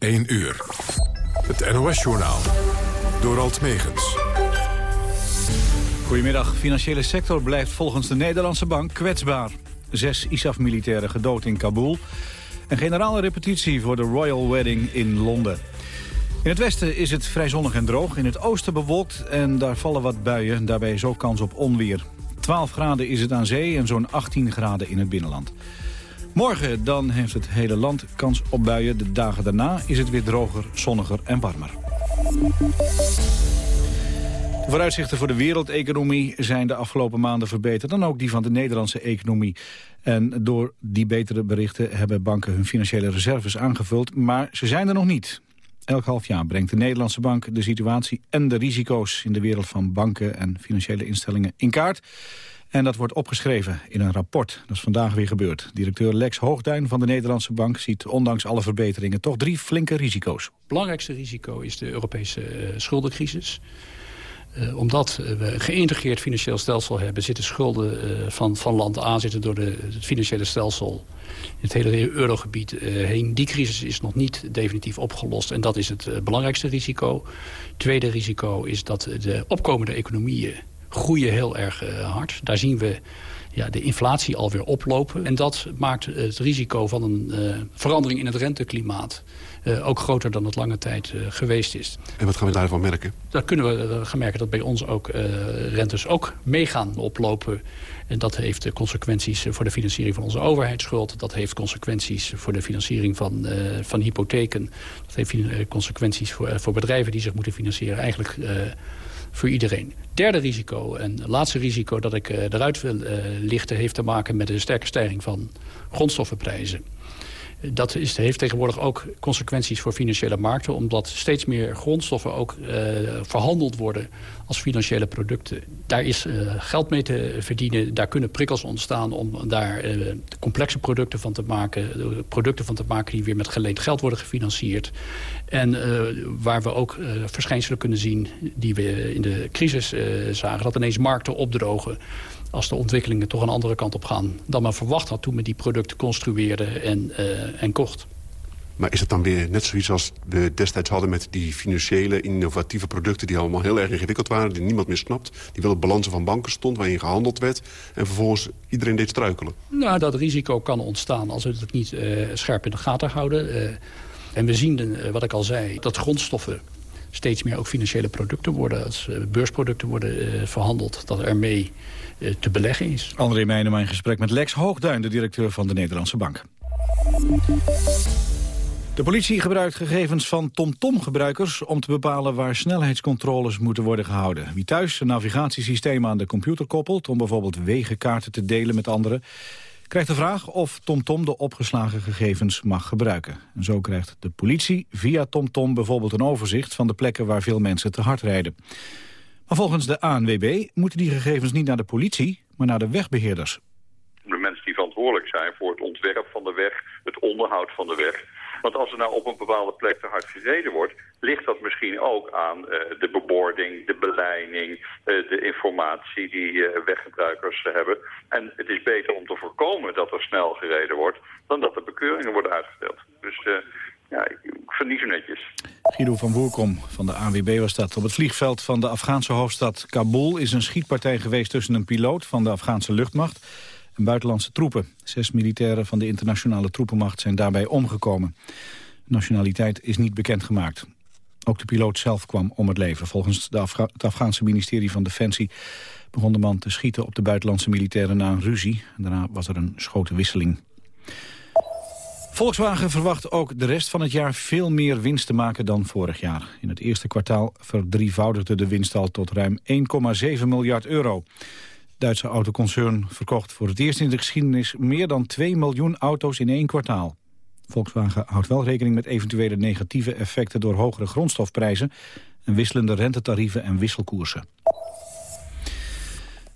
1 uur. Het NOS-journaal. Door Alt Megens. Goedemiddag. Financiële sector blijft volgens de Nederlandse bank kwetsbaar. Zes ISAF-militairen gedood in Kabul. Een generale repetitie voor de Royal Wedding in Londen. In het westen is het vrij zonnig en droog. In het oosten bewolkt en daar vallen wat buien. Daarbij is ook kans op onweer. 12 graden is het aan zee en zo'n 18 graden in het binnenland. Morgen dan heeft het hele land kans op buien. De dagen daarna is het weer droger, zonniger en warmer. De vooruitzichten voor de wereldeconomie zijn de afgelopen maanden verbeterd... dan ook die van de Nederlandse economie. En door die betere berichten hebben banken hun financiële reserves aangevuld... maar ze zijn er nog niet. Elk half jaar brengt de Nederlandse bank de situatie en de risico's... in de wereld van banken en financiële instellingen in kaart... En dat wordt opgeschreven in een rapport. Dat is vandaag weer gebeurd. Directeur Lex Hoogduin van de Nederlandse Bank ziet ondanks alle verbeteringen toch drie flinke risico's. Het belangrijkste risico is de Europese uh, schuldencrisis. Uh, omdat we een geïntegreerd financieel stelsel hebben... zitten schulden van, van land A zitten door de, het financiële stelsel... het hele eurogebied heen. Die crisis is nog niet definitief opgelost. En dat is het belangrijkste risico. Tweede risico is dat de opkomende economieën groeien heel erg uh, hard. Daar zien we ja, de inflatie alweer oplopen. En dat maakt het risico van een uh, verandering in het renteklimaat... Uh, ook groter dan het lange tijd uh, geweest is. En wat gaan we daarvan merken? Daar kunnen we gaan merken dat bij ons ook rentes ook meegaan oplopen. En dat heeft consequenties voor de financiering van onze overheidsschuld. Dat heeft consequenties voor de financiering van, van hypotheken. Dat heeft consequenties voor, voor bedrijven die zich moeten financieren. Eigenlijk voor iedereen. Derde risico en laatste risico dat ik uh, eruit wil uh, lichten... heeft te maken met de sterke stijging van grondstoffenprijzen dat is, heeft tegenwoordig ook consequenties voor financiële markten... omdat steeds meer grondstoffen ook uh, verhandeld worden als financiële producten. Daar is uh, geld mee te verdienen, daar kunnen prikkels ontstaan... om daar uh, complexe producten van te maken. Producten van te maken die weer met geleend geld worden gefinancierd. En waar we ook verschijnselen kunnen zien die we in de crisis zagen... dat ineens markten opdrogen als de ontwikkelingen toch een andere kant op gaan... dan men verwacht had toen men die producten construeerde en, uh, en kocht. Maar is het dan weer net zoiets als we destijds hadden... met die financiële, innovatieve producten... die allemaal heel erg ingewikkeld waren, die niemand meer snapt... die wel op balansen van banken stond, waarin gehandeld werd... en vervolgens iedereen deed struikelen? Nou, dat risico kan ontstaan als we het niet uh, scherp in de gaten houden. Uh, en we zien, wat ik al zei, dat grondstoffen steeds meer ook financiële producten worden... als beursproducten worden verhandeld, dat ermee eh, te beleggen is. André Meijnema in gesprek met Lex Hoogduin, de directeur van de Nederlandse Bank. De politie gebruikt gegevens van TomTom-gebruikers... om te bepalen waar snelheidscontroles moeten worden gehouden. Wie thuis een navigatiesysteem aan de computer koppelt... om bijvoorbeeld wegenkaarten te delen met anderen... krijgt de vraag of TomTom de opgeslagen gegevens mag gebruiken. En zo krijgt de politie via TomTom bijvoorbeeld een overzicht... van de plekken waar veel mensen te hard rijden. Maar volgens de ANWB moeten die gegevens niet naar de politie, maar naar de wegbeheerders. De mensen die verantwoordelijk zijn voor het ontwerp van de weg, het onderhoud van de weg. Want als er nou op een bepaalde plek te hard gereden wordt... ligt dat misschien ook aan uh, de bebording, de beleiding, uh, de informatie die uh, weggebruikers hebben. En het is beter om te voorkomen dat er snel gereden wordt... dan dat er bekeuringen worden uitgesteld. Dus ja, ik vind zo netjes. Guido van Woerkom van de ANWB was dat. Op het vliegveld van de Afghaanse hoofdstad Kabul is een schietpartij geweest tussen een piloot van de Afghaanse luchtmacht en buitenlandse troepen. Zes militairen van de internationale troepenmacht zijn daarbij omgekomen. Nationaliteit is niet bekendgemaakt. Ook de piloot zelf kwam om het leven. Volgens de het Afghaanse ministerie van Defensie begon de man te schieten op de buitenlandse militairen na een ruzie. Daarna was er een schotenwisseling. Volkswagen verwacht ook de rest van het jaar veel meer winst te maken dan vorig jaar. In het eerste kwartaal verdrievoudigde de winst al tot ruim 1,7 miljard euro. Duitse autoconcern verkocht voor het eerst in de geschiedenis meer dan 2 miljoen auto's in één kwartaal. Volkswagen houdt wel rekening met eventuele negatieve effecten door hogere grondstofprijzen en wisselende rentetarieven en wisselkoersen.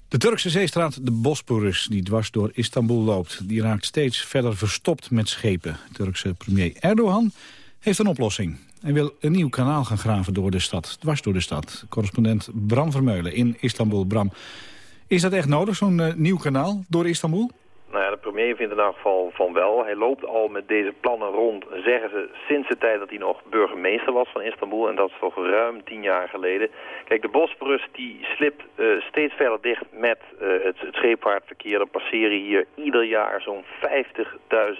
De Turkse zeestraat de Bosporus, die dwars door Istanbul loopt... die raakt steeds verder verstopt met schepen. Turkse premier Erdogan heeft een oplossing. Hij wil een nieuw kanaal gaan graven door de stad, dwars door de stad. Correspondent Bram Vermeulen in Istanbul. Bram, is dat echt nodig, zo'n uh, nieuw kanaal door Istanbul? Nou ja, de premier vindt in elk geval van wel. Hij loopt al met deze plannen rond, zeggen ze, sinds de tijd dat hij nog burgemeester was van Istanbul. En dat is toch ruim tien jaar geleden. Kijk, de Bosporus die slipt uh, steeds verder dicht met uh, het, het scheepvaartverkeer. Er passeren hier ieder jaar zo'n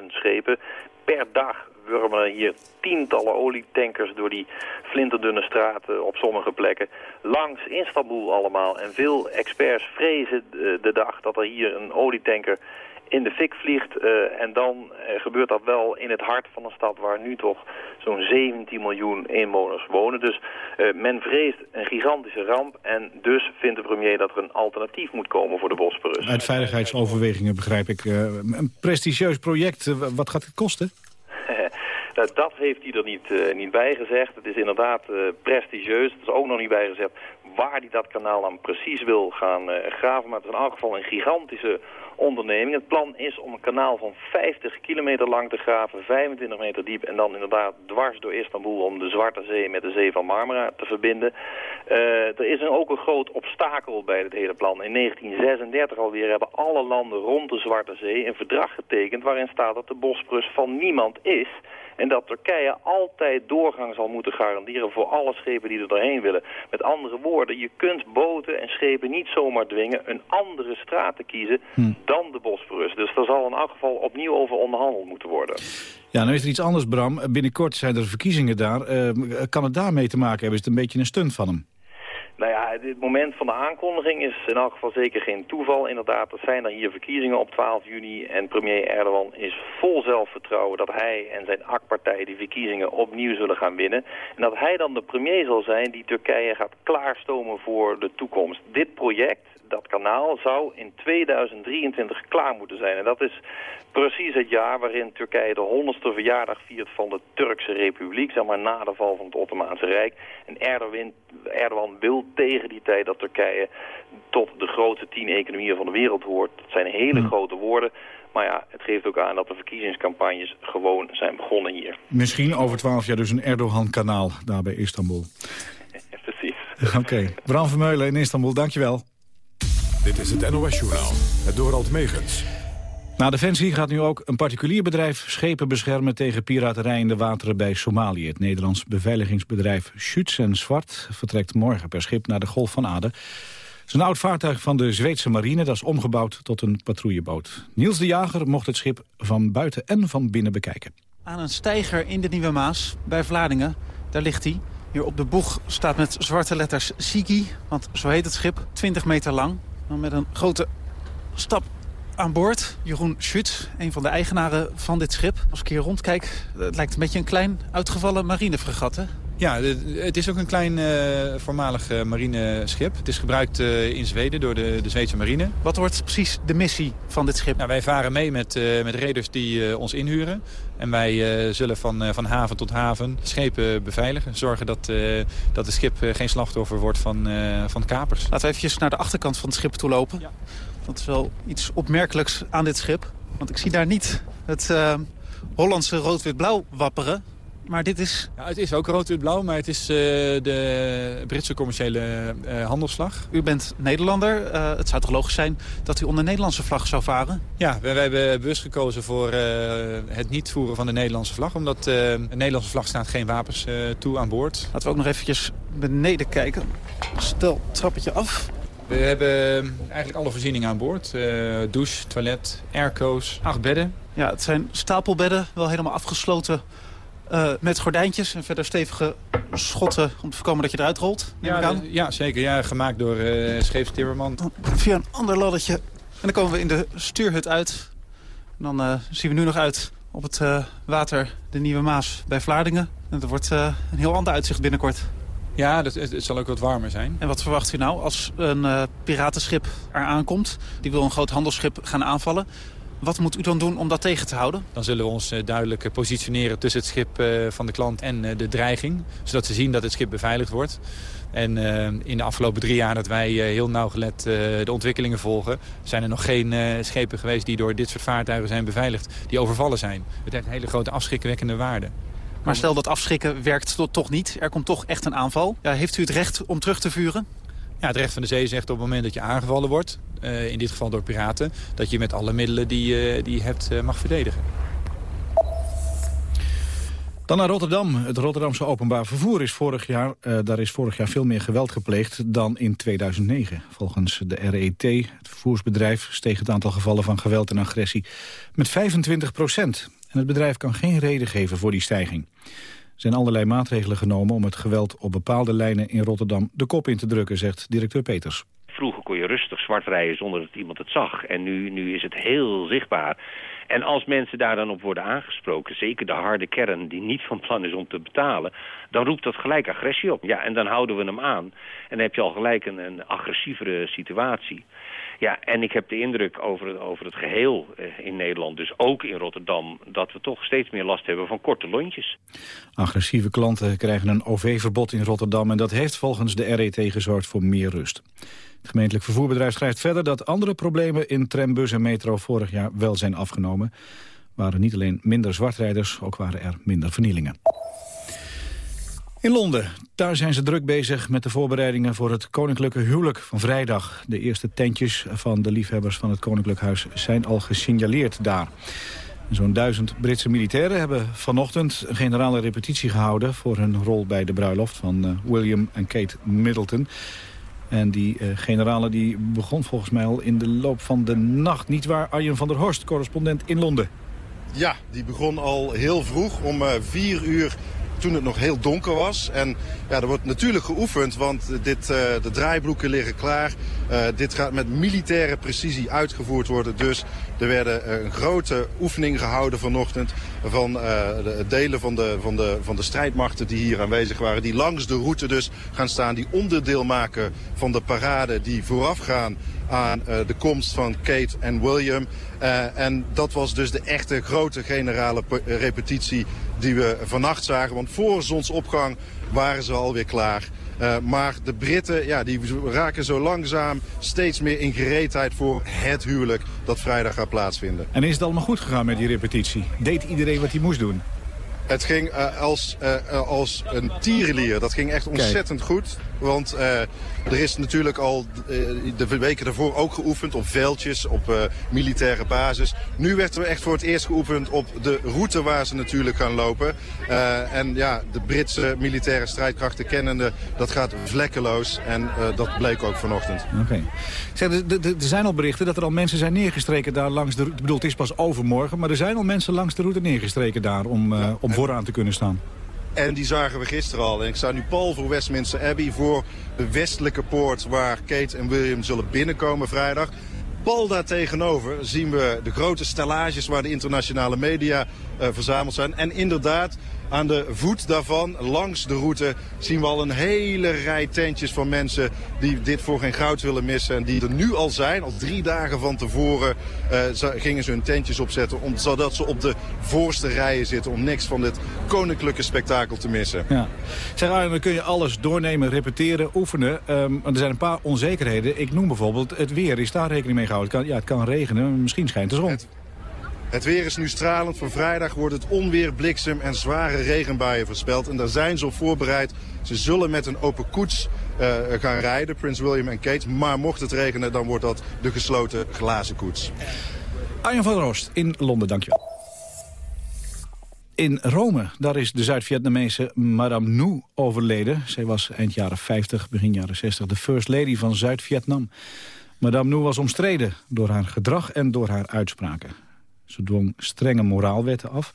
50.000 schepen. Per dag wurmen hier tientallen olietankers door die flinterdunne straten op sommige plekken. Langs Istanbul allemaal. En veel experts vrezen de, de dag dat er hier een olietanker in de fik vliegt. Uh, en dan uh, gebeurt dat wel in het hart van een stad waar nu toch zo'n 17 miljoen inwoners wonen. Dus uh, men vreest een gigantische ramp en dus vindt de premier dat er een alternatief moet komen voor de Bosporus. Uit veiligheidsoverwegingen begrijp ik. een prestigieus project, wat gaat het kosten? Nou, dat heeft hij er niet, uh, niet bij gezegd. Het is inderdaad uh, prestigieus. Het is ook nog niet bij gezegd waar hij dat kanaal dan precies wil gaan uh, graven. Maar het is in elk geval een gigantische onderneming. Het plan is om een kanaal van 50 kilometer lang te graven, 25 meter diep... en dan inderdaad dwars door Istanbul om de Zwarte Zee met de Zee van Marmara te verbinden. er is een, ook een groot obstakel bij dit hele plan. In 1936 alweer hebben alle landen rond de Zwarte Zee een verdrag getekend... waarin staat dat de Bosporus van niemand is... En dat Turkije altijd doorgang zal moeten garanderen voor alle schepen die er doorheen willen. Met andere woorden, je kunt boten en schepen niet zomaar dwingen een andere straat te kiezen hm. dan de Bosporus. Dus daar zal in elk geval opnieuw over onderhandeld moeten worden. Ja, nu is er iets anders, Bram. Binnenkort zijn er verkiezingen daar. Uh, kan het daarmee te maken hebben? Is het een beetje een stunt van hem? Nou ja, dit moment van de aankondiging is in elk geval zeker geen toeval. Inderdaad, er zijn er hier verkiezingen op 12 juni en premier Erdogan is vol zelfvertrouwen dat hij en zijn AK-partij die verkiezingen opnieuw zullen gaan winnen. En dat hij dan de premier zal zijn die Turkije gaat klaarstomen voor de toekomst. Dit project, dat kanaal zou in 2023 klaar moeten zijn. En dat is precies het jaar waarin Turkije de honderdste verjaardag viert van de Turkse Republiek, zeg maar na de val van het Ottomaanse Rijk. En Erdogan, Erdogan wil tegen die tijd dat Turkije tot de grootste tien economieën van de wereld hoort. Dat zijn hele hmm. grote woorden. Maar ja, het geeft ook aan dat de verkiezingscampagnes gewoon zijn begonnen hier. Misschien over twaalf jaar dus een Erdogan-kanaal daar bij Istanbul. Precies. Oké. Okay. Bram Vermeulen in Istanbul, dankjewel. Dit is het NOS-journaal, het Dorald Megens. Na Defensie gaat nu ook een particulier bedrijf schepen beschermen tegen piraterij in de wateren bij Somalië. Het Nederlands beveiligingsbedrijf Schütz en Zwart vertrekt morgen per schip naar de Golf van Aden. Het is een oud vaartuig van de Zweedse marine, dat is omgebouwd tot een patrouilleboot. Niels de Jager mocht het schip van buiten en van binnen bekijken. Aan een steiger in de Nieuwe Maas, bij Vlaardingen, daar ligt hij. Hier op de boeg staat met zwarte letters Siki, want zo heet het schip, 20 meter lang. Met een grote stap aan boord. Jeroen Schut, een van de eigenaren van dit schip. Als ik hier rondkijk, het lijkt een beetje een klein uitgevallen marinefregat, hè? Ja, het is ook een klein uh, voormalig uh, marineschip. Het is gebruikt uh, in Zweden door de, de Zweedse marine. Wat wordt precies de missie van dit schip? Nou, wij varen mee met, met reders die ons inhuren. En wij zullen van, van haven tot haven schepen beveiligen. Zorgen dat, dat het schip geen slachtoffer wordt van, van kapers. Laten we even naar de achterkant van het schip toe lopen. Ja. Dat is wel iets opmerkelijks aan dit schip. Want ik zie daar niet het Hollandse rood-wit-blauw wapperen. Maar dit is... Ja, het is ook rood-wit-blauw, maar het is uh, de Britse commerciële uh, handelsvlag. U bent Nederlander. het zou toch logisch zijn dat u onder Nederlandse vlag zou varen? Ja, wij, wij hebben bewust gekozen voor het niet voeren van de Nederlandse vlag. Omdat een Nederlandse vlag staat geen wapens toe aan boord. Laten we ook nog eventjes beneden kijken. Stel, trappetje af. We hebben eigenlijk alle voorzieningen aan boord. Uh, douche, toilet, airco's, acht bedden. Ja, het zijn stapelbedden, wel helemaal afgesloten uh, met gordijntjes en verder stevige schotten om te voorkomen dat je eruit rolt. Ja, ja, zeker. Ja, gemaakt door uh, Scheefs Timmerman. Via een ander laddertje. En dan komen we in de stuurhut uit. En dan uh, zien we nu nog uit op het water de Nieuwe Maas bij Vlaardingen. En dat wordt een heel ander uitzicht binnenkort. Ja, dat, het, zal ook wat warmer zijn. En wat verwacht u nou als een piratenschip eraan komt? Die wil een groot handelsschip gaan aanvallen. Wat moet u dan doen om dat tegen te houden? Dan zullen we ons uh, duidelijk positioneren tussen het schip uh, van de klant en de dreiging. Zodat ze zien dat het schip beveiligd wordt. En in de afgelopen drie jaar dat wij heel nauwgelet de ontwikkelingen volgen... zijn er nog geen schepen geweest die door dit soort vaartuigen zijn beveiligd... die overvallen zijn. Het heeft een hele grote afschrikwekkende waarde. Maar stel dat afschrikken werkt toch niet. Er komt toch echt een aanval. Ja, heeft u het recht om terug te vuren? Ja, het recht van de zee zegt op het moment dat je aangevallen wordt... in dit geval door piraten... dat je met alle middelen die, die je hebt mag verdedigen. Dan naar Rotterdam. Het Rotterdamse openbaar vervoer is vorig jaar, daar is vorig jaar veel meer geweld gepleegd dan in 2009. Volgens de RET, het vervoersbedrijf, steeg het aantal gevallen van geweld en agressie met 25 procent. En het bedrijf kan geen reden geven voor die stijging. Er zijn allerlei maatregelen genomen om het geweld op bepaalde lijnen in Rotterdam de kop in te drukken, zegt directeur Peters. Vroeger kon je rustig zwart rijden zonder dat iemand het zag. En nu, nu is het heel zichtbaar. En als mensen daar dan op worden aangesproken, zeker de harde kern die niet van plan is om te betalen, dan roept dat gelijk agressie op. Ja, en dan houden we hem aan. En dan heb je al gelijk een, een agressievere situatie. Ja, en ik heb de indruk over het, over het geheel eh, in Nederland, dus ook in Rotterdam... dat we toch steeds meer last hebben van korte lontjes. Agressieve klanten krijgen een OV-verbod in Rotterdam... en dat heeft volgens de RET gezorgd voor meer rust. Het gemeentelijk vervoerbedrijf schrijft verder dat andere problemen in trambus en metro vorig jaar wel zijn afgenomen. waren niet alleen minder zwartrijders, ook waren er minder vernielingen. In Londen, daar zijn ze druk bezig met de voorbereidingen voor het koninklijke huwelijk van vrijdag. De eerste tentjes van de liefhebbers van het koninklijk huis zijn al gesignaleerd daar. Zo'n duizend Britse militairen hebben vanochtend een generale repetitie gehouden... voor hun rol bij de bruiloft van eh, William en Kate Middleton. En die uh, generale die begon volgens mij al in de loop van de nacht. Niet waar, Arjen van der Horst, correspondent in Londen. Ja, die begon al heel vroeg om uh, vier uur toen het nog heel donker was. En ja, er wordt natuurlijk geoefend, want dit, uh, de draaibroeken liggen klaar. Uh, dit gaat met militaire precisie uitgevoerd worden. Dus er werden een grote oefening gehouden vanochtend van de delen van de, van, de, van de strijdmachten die hier aanwezig waren. Die langs de route dus gaan staan, die onderdeel maken van de parade die voorafgaan aan de komst van Kate en William. En dat was dus de echte grote generale repetitie die we vannacht zagen. Want voor zonsopgang waren ze alweer klaar. Uh, maar de Britten ja, die raken zo langzaam steeds meer in gereedheid voor het huwelijk dat vrijdag gaat plaatsvinden. En is het allemaal goed gegaan met die repetitie? Deed iedereen wat hij moest doen? Het ging uh, als, uh, als een tierenlier. Dat ging echt ontzettend Kijk. goed. Want uh, er is natuurlijk al de weken daarvoor ook geoefend op veldjes, op militaire basis. Nu werd er echt voor het eerst geoefend op de route waar ze natuurlijk gaan lopen. en ja, de Britse militaire strijdkrachten kennende, dat gaat vlekkeloos. En dat bleek ook vanochtend. Oké. Okay. Er zijn al berichten dat er al mensen zijn neergestreken daar langs de. Ik bedoel, het is pas overmorgen, maar er zijn al mensen langs de route neergestreken daar om, om vooraan te kunnen staan. En die zagen we gisteren al. En ik sta nu pal voor Westminster Abbey, voor de westelijke poort waar Kate en William zullen binnenkomen vrijdag. Pal daar tegenover zien we de grote stellages waar de internationale media uh, verzameld zijn. En inderdaad, aan de voet daarvan, langs de route, zien we al een hele rij tentjes van mensen die dit voor geen goud willen missen. En die er nu al zijn, al drie dagen van tevoren uh, gingen ze hun tentjes opzetten. Om, zodat ze op de voorste rijen zitten om niks van dit koninklijke spektakel te missen. Ja. Zeg Arjen, dan kun je alles doornemen, repeteren, oefenen. Um, er zijn een paar onzekerheden. Ik noem bijvoorbeeld het weer. Is daar rekening mee gehouden? Het kan, ja, het kan regenen, misschien schijnt de zon. Het... Het weer is nu stralend. Voor vrijdag wordt het onweer, bliksem en zware regenbuien voorspeld. En daar zijn ze op voorbereid. Ze zullen met een open koets uh, gaan rijden, Prins William en Kate. Maar mocht het regenen, dan wordt dat de gesloten glazen koets. Arjen van Roost in Londen, dankjewel. In Rome, daar is de Zuid-Vietnamese Madame Nu overleden. Zij was eind jaren 50, begin jaren 60 de first lady van Zuid-Vietnam. Madame Nu was omstreden door haar gedrag en door haar uitspraken. Ze dwong strenge moraalwetten af.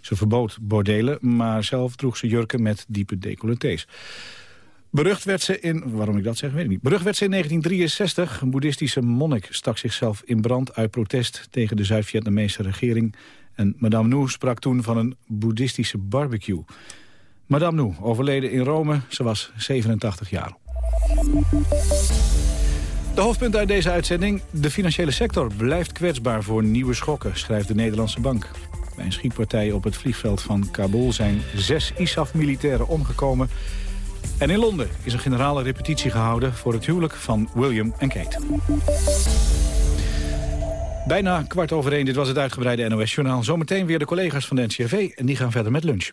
Ze verbood bordelen, maar zelf droeg ze jurken met diepe decolletés. Berucht werd ze in, waarom ik dat zeg, weet ik niet. Berucht werd ze in 1963. Een boeddhistische monnik stak zichzelf in brand uit protest tegen de Zuid-Vietnamese regering. En Madame Nu sprak toen van een boeddhistische barbecue. Madame Nu overleden in Rome, ze was 87 jaar. De hoofdpunt uit deze uitzending. De financiële sector blijft kwetsbaar voor nieuwe schokken, schrijft de Nederlandse Bank. Bij een schietpartij op het vliegveld van Kabul zijn zes ISAF-militairen omgekomen. En in Londen is een generale repetitie gehouden voor het huwelijk van William en Kate. Bijna kwart over één, dit was het uitgebreide NOS-journaal. Zometeen weer de collega's van de NCRV en die gaan verder met lunch.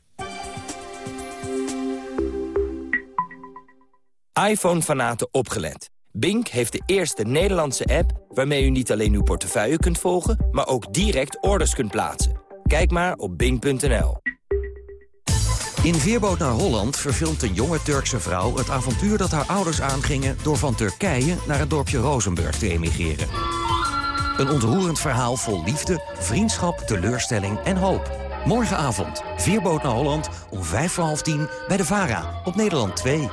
iPhone-fanaten opgelet. Bink heeft de eerste Nederlandse app waarmee u niet alleen uw portefeuille kunt volgen, maar ook direct orders kunt plaatsen. Kijk maar op bink.nl. In Veerboot naar Holland verfilmt een jonge Turkse vrouw het avontuur dat haar ouders aangingen door van Turkije naar het dorpje Rozenburg te emigreren. Een ontroerend verhaal vol liefde, vriendschap, teleurstelling en hoop. Morgenavond, Veerboot naar Holland om vijf voor half tien bij de VARA op Nederland 2.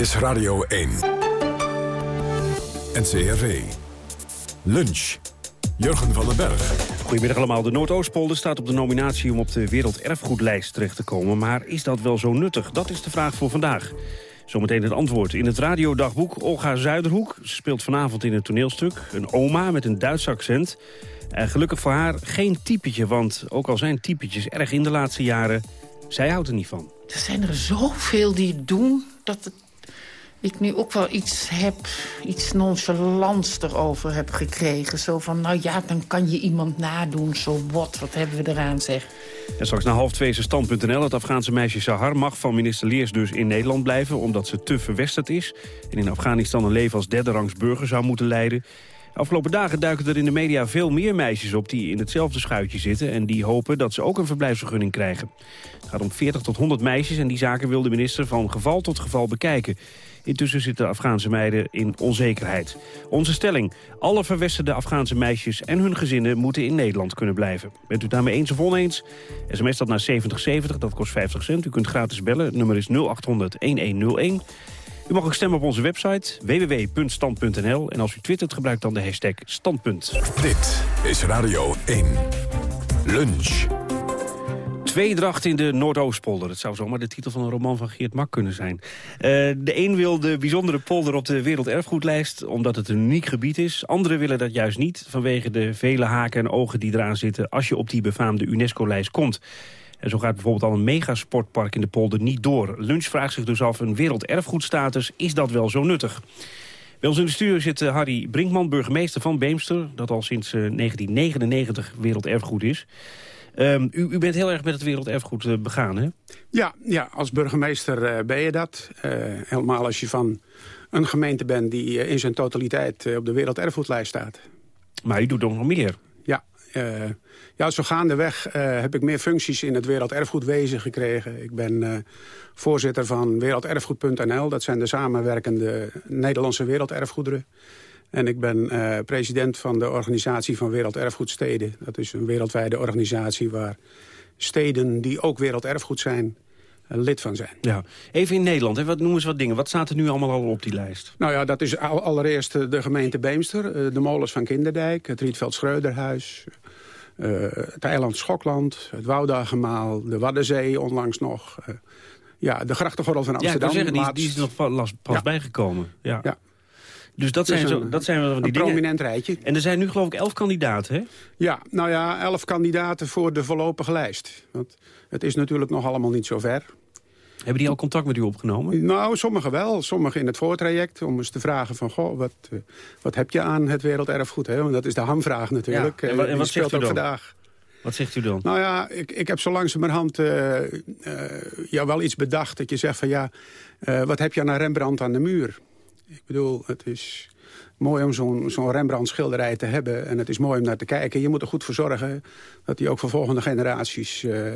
Is Radio 1. NCRV. Lunch. Jurgen van den Berg. Goedemiddag allemaal. De Noordoostpolder staat op de nominatie om op de Werelderfgoedlijst terecht te komen. Maar is dat wel zo nuttig? Dat is de vraag voor vandaag. Zometeen het antwoord. In het radiodagboek Olga Zuiderhoek. Ze speelt vanavond in een toneelstuk. Een oma met een Duits accent. En gelukkig voor haar geen typetje, want ook al zijn typetjes erg in de laatste jaren... zij houdt er niet van. Er zijn er zoveel die het doen dat het ik nu ook wel iets heb, iets nonchalants erover heb gekregen. Zo van, nou ja, dan kan je iemand nadoen, zo wat, wat hebben we eraan, zeg. En straks na half twee is. Het Afghaanse meisje Sahar mag van minister Leers dus in Nederland blijven... omdat ze te verwesterd is en in Afghanistan een leven als derde rangs burger zou moeten leiden. Afgelopen dagen duiken er in de media veel meer meisjes op die in hetzelfde schuitje zitten... en die hopen dat ze ook een verblijfsvergunning krijgen. Het gaat om 40 tot 100 meisjes en die zaken wil de minister van geval tot geval bekijken. Intussen zitten Afghaanse meiden in onzekerheid. Onze stelling, alle verwesterde Afghaanse meisjes en hun gezinnen moeten in Nederland kunnen blijven. Bent u daarmee eens of oneens? SMS dat naar 7070, dat kost 50 cent. U kunt gratis bellen, nummer is 0800-1101. U mag ook stemmen op onze website www.stand.nl. En als u twittert, gebruik dan de hashtag standpunt. Dit is Radio 1. Lunch. Tweedracht in de Noordoostpolder. Het zou zomaar de titel van een roman van Geert Mak kunnen zijn. Uh, de een wil de bijzondere polder op de werelderfgoedlijst... omdat het een uniek gebied is. Anderen willen dat juist niet... vanwege de vele haken en ogen die eraan zitten... als je op die befaamde UNESCO-lijst komt. En zo gaat bijvoorbeeld al een megasportpark in de polder niet door. Lunch vraagt zich dus af, een werelderfgoedstatus, is dat wel zo nuttig? Bij ons in de studio zit uh, Harry Brinkman, burgemeester van Beemster... dat al sinds uh, 1999 werelderfgoed is. Um, u, u, bent heel erg met het werelderfgoed uh, begaan, hè? Ja, ja als burgemeester uh, ben je dat. Uh, helemaal als je van een gemeente bent die in zijn totaliteit op de werelderfgoedlijst staat. Maar u doet nog meer. Ja, ja zo gaandeweg heb ik meer functies in het werelderfgoedwezen gekregen. Ik ben voorzitter van werelderfgoed.nl. Dat zijn de samenwerkende Nederlandse werelderfgoederen. En ik ben uh, president van de organisatie van Werelderfgoedsteden. Dat is een wereldwijde organisatie waar steden die ook werelderfgoed zijn uh, lid van zijn. Ja. Even in Nederland, hè? Wat, noem eens wat dingen. Wat staat er nu allemaal al op die lijst? Nou ja, dat is al, allereerst de gemeente Beemster, de molens van Kinderdijk... het Rietveld Schreuderhuis, het eiland Schokland, het Woudagemaal... de Waddenzee onlangs nog... ja, de grachtengordel van Amsterdam. Ja, ik zeggen, die, die, is nog pas, pas ja. bijgekomen. Ja. ja. Dus dat, zijn, zo, dat zijn wel van die een prominent rijtje. En er zijn nu geloof ik elf kandidaten, hè? Ja, nou ja, elf kandidaten voor de voorlopige lijst. Want het is natuurlijk nog allemaal niet zo ver. Hebben die al contact met u opgenomen? Nou, sommigen wel. Sommigen in het voortraject. Om eens te vragen van, goh, wat, uh, wat heb je aan het werelderfgoed? Hè? Want dat is de hamvraag natuurlijk. Ja, en, en wat zegt u dan? vandaag. Wat zegt u dan? Nou ja, ik, ik heb zo langzamerhand uh, uh, ja, wel iets bedacht. Dat je zegt van ja, wat heb je aan Rembrandt aan de muur? Ik bedoel, het is mooi om zo'n zo'n Rembrandt-schilderij te hebben. En het is mooi om naar te kijken. Je moet er goed voor zorgen dat die ook voor volgende generaties uh,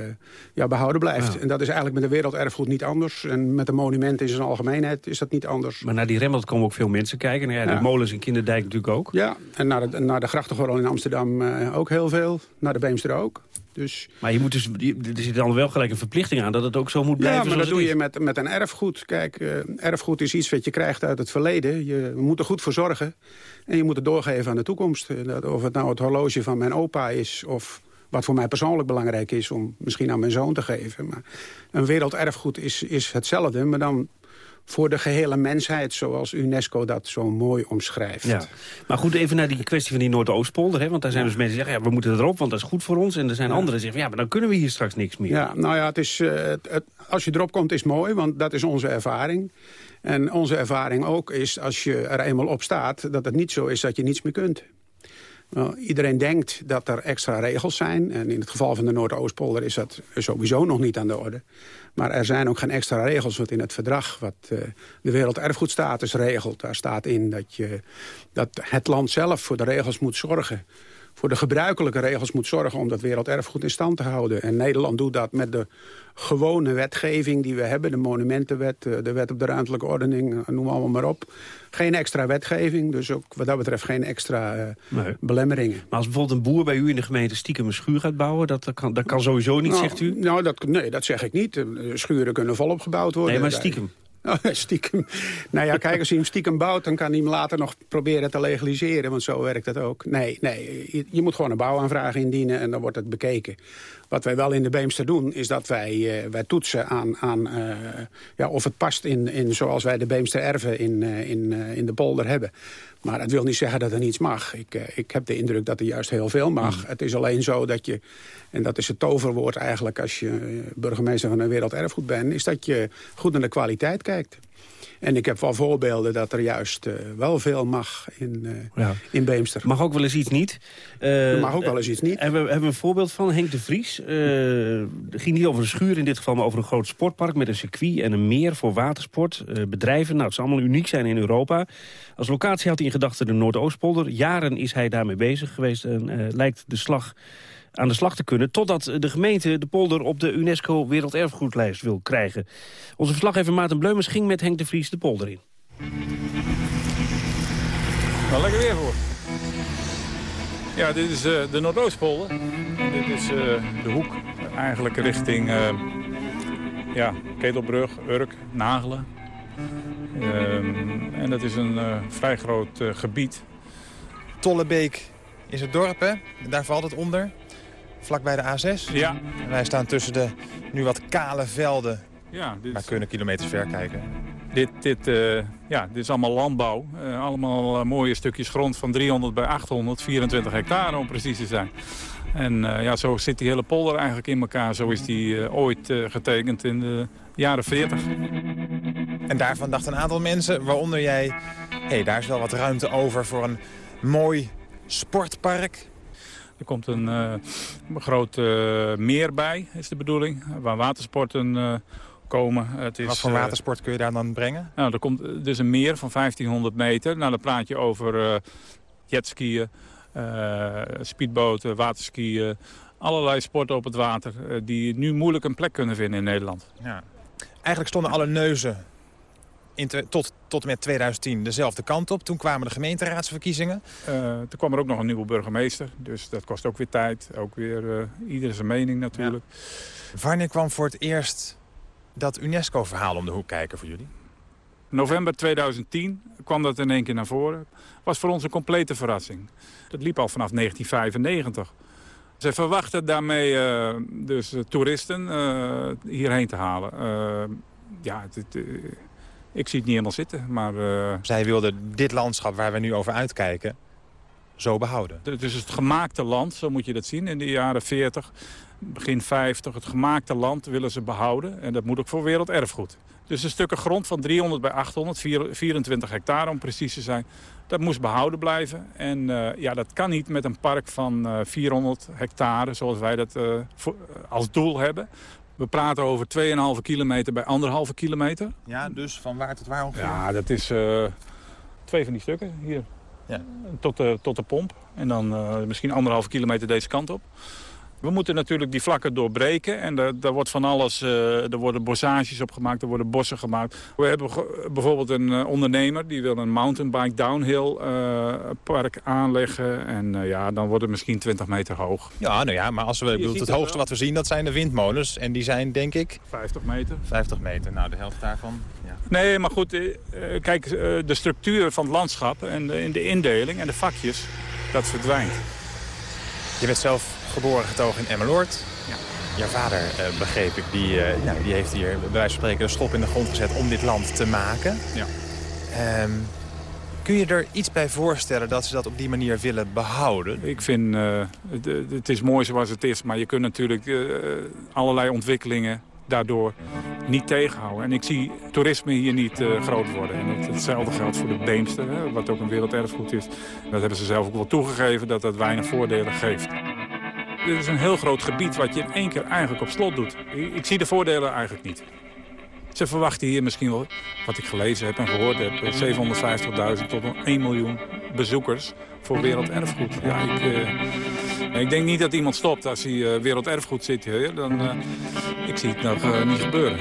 ja, behouden blijft. Ja. En dat is eigenlijk met de werelderfgoed niet anders. En met de monumenten in zijn algemeenheid is dat niet anders. Maar naar die Rembrandt komen ook veel mensen kijken. Nou ja, ja. De molens in Kinderdijk natuurlijk ook. Ja, en naar de, naar de grachtengordel in Amsterdam uh, ook heel veel. Naar de Beemster ook. Dus... Maar je moet dus, er zit dan wel gelijk een verplichting aan dat het ook zo moet blijven. Ja, maar dat doe je met, met een erfgoed. Kijk, uh, erfgoed is iets wat je krijgt uit het verleden. Je moet er goed voor zorgen. En je moet het doorgeven aan de toekomst. Of het nou het horloge van mijn opa is... of wat voor mij persoonlijk belangrijk is om misschien aan mijn zoon te geven. Maar een werelderfgoed is, is hetzelfde, maar dan voor de gehele mensheid, zoals UNESCO dat zo mooi omschrijft. Ja. Maar goed, even naar die kwestie van die Noordoostpolder. Hè? Want daar zijn dus mensen die zeggen, ja, we moeten erop, want dat is goed voor ons. En er zijn ja. anderen die zeggen, ja, maar dan kunnen we hier straks niks meer. Ja, nou ja, het is, uh, het, het, als je erop komt is mooi, want dat is onze ervaring. En onze ervaring ook is, als je er eenmaal op staat... dat het niet zo is dat je niets meer kunt. Nou, iedereen denkt dat er extra regels zijn. En in het geval van de Noordoostpolder is dat sowieso nog niet aan de orde. Maar er zijn ook geen extra regels. Want in het verdrag wat uh, de Werelderfgoedstatus regelt... daar staat in dat, je, dat het land zelf voor de regels moet zorgen voor de gebruikelijke regels moet zorgen om dat werelderfgoed in stand te houden. En Nederland doet dat met de gewone wetgeving die we hebben. De monumentenwet, eh, de wet op de ruimtelijke ordening, eh, noem allemaal maar op. Geen extra wetgeving, dus ook wat dat betreft geen extra uh, belemmeringen. Maar als bijvoorbeeld een boer bij u in de gemeente stiekem een schuur gaat bouwen... dat, dat, kan, dat kan sowieso niet, nou, zegt u? Nou, dat, nee, dat zeg ik niet. Schuren kunnen volop gebouwd worden. Nee, maar stiekem. Stiekem. Nou ja, kijk, als hij hem stiekem bouwt... dan kan hij hem later nog proberen te legaliseren. Want zo werkt dat ook. Nee, nee je moet gewoon een bouwaanvraag indienen... en dan wordt het bekeken. Wat wij wel in de Beemster doen, is dat wij, uh, wij toetsen aan, aan uh, ja, of het past in, in zoals wij de Beemster erven in, uh, in, in de polder hebben. Maar dat wil niet zeggen dat er niets mag. Ik, ik heb de indruk dat er juist heel veel mag. Mm. Het is alleen zo dat je, en dat is het toverwoord eigenlijk... als je burgemeester van een werelderfgoed bent... is dat je goed naar de kwaliteit kijkt. En ik heb wel voorbeelden dat er juist uh, wel veel mag in, uh, ja. in Beemster. Mag ook wel eens iets niet. Uh, mag ook wel eens iets niet. Hebben we hebben een voorbeeld van Henk de Vries. Het ging niet over een schuur in dit geval, maar over een groot sportpark... met een circuit en een meer voor watersport. bedrijven, nou, het zou allemaal uniek zijn in Europa. Als locatie had hij in gedachten de Noordoostpolder. Jaren is hij daarmee bezig geweest en lijkt de slag aan de slag te kunnen... totdat de gemeente de polder op de UNESCO Werelderfgoedlijst wil krijgen. Onze verslaggever Maarten Bleumers ging met Henk de Vries de polder in. Wel lekker weer voor. Ja, dit is uh, de Noordoostpolder. Dit is uh, de hoek eigenlijk richting uh, ja, Ketelbrug, Urk, Nagelen. Ehm, en dat is een vrij groot gebied. Tollebeek is het dorp, hè? Daar valt het onder vlakbij de A6. Ja. En wij staan tussen de nu wat kale velden. Ja, dit... Maar kunnen kilometers ver kijken. Dit, dit, uh, ja, dit is allemaal landbouw. Uh, allemaal uh, mooie stukjes grond van 300 bij 800, 24 hectare om precies te zijn. En ja, zo zit die hele polder eigenlijk in elkaar. Zo is die ooit getekend in de jaren 40. En daarvan dachten een aantal mensen, waaronder jij... hé, hey, daar is wel wat ruimte over voor een mooi sportpark. Er komt een uh, groot uh, meer bij, is de bedoeling, waar watersporten uh, komen. Het is, Wat voor watersport kun je daar dan brengen? Nou, er komt dus een meer van 1500 meter. Nou, dan praat je over jetskiën, speedboten, waterskiën. Allerlei sporten op het water die nu moeilijk een plek kunnen vinden in Nederland. Ja. Eigenlijk stonden alle neuzen in te, tot, tot en met 2010 dezelfde kant op. Toen kwamen de gemeenteraadsverkiezingen. Uh, toen kwam er ook nog een nieuwe burgemeester. Dus dat kost ook weer tijd. Ook weer uh, ieder zijn mening natuurlijk. Ja. Wanneer kwam voor het eerst dat UNESCO-verhaal om de hoek kijken voor jullie? November 2010 kwam dat in één keer naar voren. Was voor ons een complete verrassing. Dat liep al vanaf 1995. Ze verwachten daarmee uh, dus toeristen hierheen te halen. ja, het, ik zie het niet helemaal zitten. Maar, uh... Zij wilden dit landschap waar we nu over uitkijken zo behouden. Het is het gemaakte land, zo moet je dat zien. In de jaren 40, begin 50, het gemaakte land willen ze behouden. En dat moet ook voor werelderfgoed. Dus een stukken grond van 300 bij 800, 24 hectare om precies te zijn. Dat moest behouden blijven. En uh, ja, dat kan niet met een park van uh, 400 hectare, zoals wij dat uh, voor, als doel hebben. We praten over 2,5 kilometer bij 1,5 kilometer. Ja, dus van waar tot waar ongeveer? Ja, dat is uh, twee van die stukken hier. Ja. Tot, de, tot de pomp. En dan uh, misschien anderhalve kilometer deze kant op. We moeten natuurlijk die vlakken doorbreken. En daar wordt van alles, uh, er worden bossages opgemaakt, er worden bossen gemaakt. We hebben bijvoorbeeld een uh, ondernemer die wil een mountainbike downhill uh, park aanleggen. En ja, dan wordt het misschien 20 meter hoog. Ja, nou ja, maar als we, bedoelt, het hoogste wat we zien, dat zijn de windmolens. En die zijn, denk ik... 50 meter. 50 meter, nou de helft daarvan. Ja. Nee, maar goed, kijk, de structuur van het landschap en de, de indeling en de vakjes, dat verdwijnt. Je bent zelf geboren getogen in Emmeloord. Ja. Jouw vader, uh, begreep ik, die, uh, nou, die heeft hier bij wijze van spreken een stop in de grond gezet om dit land te maken. Ja. Um, kun je er iets bij voorstellen dat ze dat op die manier willen behouden? Ik vind, uh, het, het, is mooi zoals het is, maar je kunt natuurlijk allerlei ontwikkelingen daardoor niet tegenhouden. En ik zie toerisme hier niet uh, groot worden. En het, hetzelfde geldt voor de Beemster, hè, wat ook een werelderfgoed is. Dat hebben ze zelf ook wel toegegeven, dat dat weinig voordelen geeft. Dit is een heel groot gebied wat je in één keer eigenlijk op slot doet. Ik, ik zie de voordelen eigenlijk niet. Ze verwachten hier misschien wel, wat ik gelezen heb en gehoord heb... 750.000 tot 1 miljoen bezoekers voor werelderfgoed. Ja, ik, uh, ik denk niet dat iemand stopt als hij uh, werelderfgoed zit hier. Dan, ik zie het nog niet gebeuren.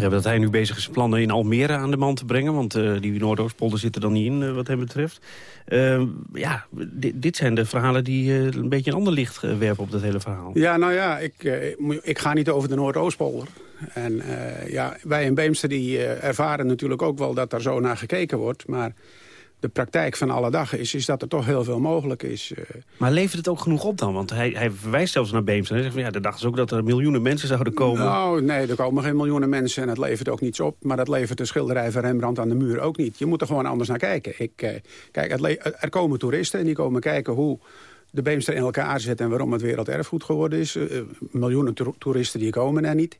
Begrijp dat hij nu bezig is plannen in Almere aan de man te brengen. Want uh, die Noordoostpolder zitten er niet in, uh, wat hem betreft. Uh, ja, dit zijn de verhalen die een beetje een ander licht werpen op dat hele verhaal. Ja, nou ja, ik, ik ga niet over de Noordoostpolder. En ja, wij in Beemster die ervaren natuurlijk ook wel dat er zo naar gekeken wordt. Maar de praktijk van alle dag is, is dat er toch heel veel mogelijk is. Eh. Maar levert het ook genoeg op dan? Want hij, hij verwijst zelfs naar Beemster. Hij zegt van ja, de dachten ze ook dat er miljoenen mensen zouden komen. Nou, nee, er komen geen miljoenen mensen en het levert ook niets op. Maar dat levert de schilderij van Rembrandt aan de muur ook niet. Je moet er gewoon anders naar kijken. Ik, eh, kijk, er komen toeristen en die komen kijken hoe de Beemster in elkaar zit en waarom het werelderfgoed geworden is. Uh, miljoenen toeristen die komen er niet.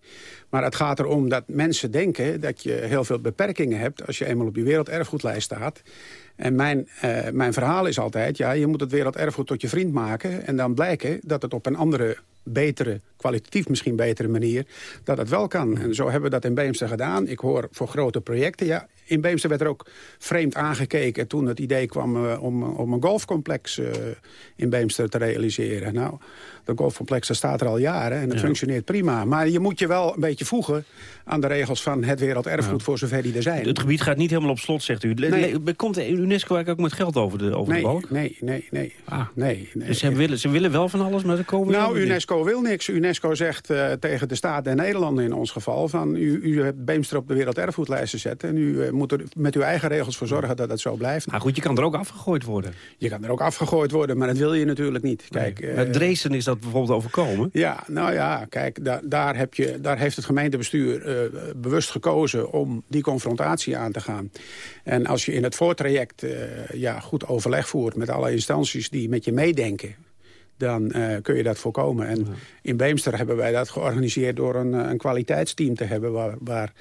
Maar het gaat erom dat mensen denken dat je heel veel beperkingen hebt... als je eenmaal op die werelderfgoedlijst staat. En mijn, uh, mijn verhaal is altijd, ja, je moet het werelderfgoed tot je vriend maken... en dan blijken dat het op een andere betere, kwalitatief misschien betere manier, dat het wel kan. En zo hebben we dat in Beemster gedaan. Ik hoor voor grote projecten, ja, in Beemster werd er ook vreemd aangekeken... toen het idee kwam uh, om, om een golfcomplex uh, in Beemster te realiseren. Nou, dat golfcomplex dat staat er al jaren en het ja. functioneert prima. Maar je moet je wel een beetje voegen aan de regels van het werelderfgoed... Ja. voor zover die er zijn. Het gebied gaat niet helemaal op slot, zegt u. Nee. Komt UNESCO eigenlijk ook met geld over de, over nee, de balk? Nee, nee, nee. Ah. nee, nee. Dus ze willen, ze willen wel van alles, maar ze komen Nou, UNESCO wil niks. UNESCO zegt uh, tegen de staat en Nederlanden in ons geval... van u, u hebt Beemster op de werelderfgoedlijst te zetten... en u moet er met uw eigen regels voor zorgen dat het zo blijft. Maar goed, je kan er ook afgegooid worden. Je kan er ook afgegooid worden, maar dat wil je natuurlijk niet. Kijk, nee. uh, Dresden is dat bijvoorbeeld overkomen? Ja, nou ja, kijk, da daar, heb je, daar heeft het gemeentebestuur uh, bewust gekozen om die confrontatie aan te gaan. En als je in het voortraject uh, ja, goed overleg voert met alle instanties die met je meedenken dan uh, kun je dat voorkomen. En ja. in Beemster hebben wij dat georganiseerd door een, een kwaliteitsteam te hebben... waar, waar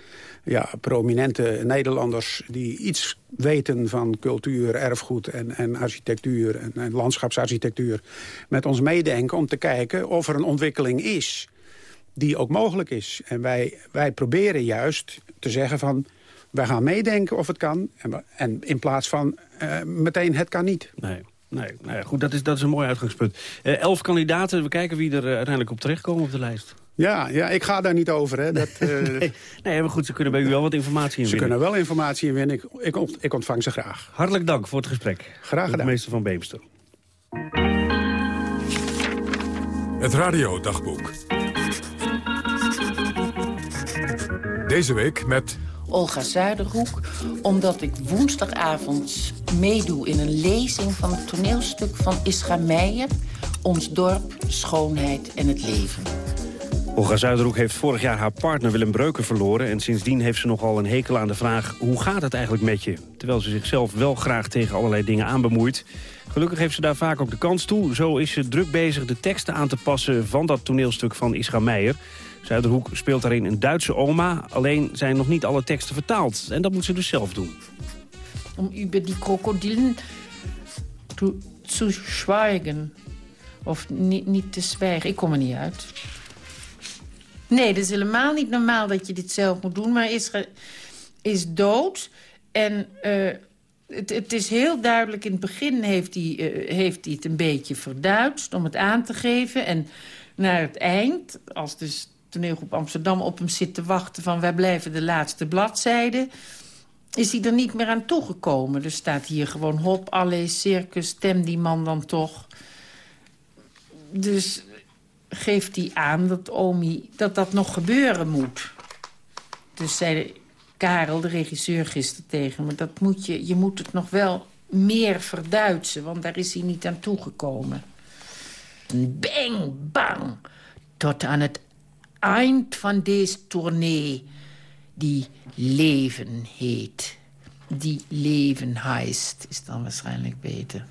ja, prominente Nederlanders die iets weten van cultuur, erfgoed en, en architectuur... En, en landschapsarchitectuur met ons meedenken om te kijken of er een ontwikkeling is die ook mogelijk is. En wij, wij proberen juist te zeggen van... wij gaan meedenken of het kan. En, en in plaats van uh, meteen het kan niet. Nee. Nee, nou ja, goed, dat is, dat is een mooi uitgangspunt. Uh, elf kandidaten, we kijken wie er uh, uiteindelijk op terechtkomen op de lijst. Ja, ja, ik ga daar niet over. Hè. Dat, uh... nee, nee, maar goed, ze kunnen bij u wel wat informatie in Ze kunnen wel informatie in winnen. Ik, ik, ik, ontvang ze graag. Hartelijk dank voor het gesprek. Graag gedaan. meester van Beemster. Het radiodagboek. Deze week met... Olga Zuiderhoek, omdat ik woensdagavond meedoe in een lezing van het toneelstuk van Isra Meijer... Ons dorp, schoonheid en het leven. Olga Zuiderhoek heeft vorig jaar haar partner Willem Breuken verloren... en sindsdien heeft ze nogal een hekel aan de vraag... hoe gaat het eigenlijk met je? Terwijl ze zichzelf wel graag tegen allerlei dingen aanbemoeit. Gelukkig heeft ze daar vaak ook de kans toe. Zo is ze druk bezig de teksten aan te passen van dat toneelstuk van Isra Meijer... Zuiderhoek speelt daarin een Duitse oma. Alleen zijn nog niet alle teksten vertaald. En dat moet ze dus zelf doen. Om over die krokodillen te, zwijgen. Of niet, niet te zwijgen. Ik kom er niet uit. Nee, dat is helemaal niet normaal dat je dit zelf moet doen. Maar Israël is dood. En uh, het, het, is heel duidelijk. In het begin heeft hij, uh, heeft hij het een beetje verduidst om het aan te geven. En naar het eind, als dus toneelgroep Amsterdam op hem zit te wachten... van wij blijven de laatste bladzijde... is hij er niet meer aan toegekomen. Er staat hier gewoon hop, alle circus, stem die man dan toch. Dus geeft hij aan dat Omi dat dat nog gebeuren moet. Dus zei Karel, de regisseur, gisteren tegen me... dat moet je, je moet het nog wel meer verduidsen, want daar is hij niet aan toegekomen. Bang, bang, tot aan het eind van deze tournee die leven heet. Die leven heist, is dan waarschijnlijk beter.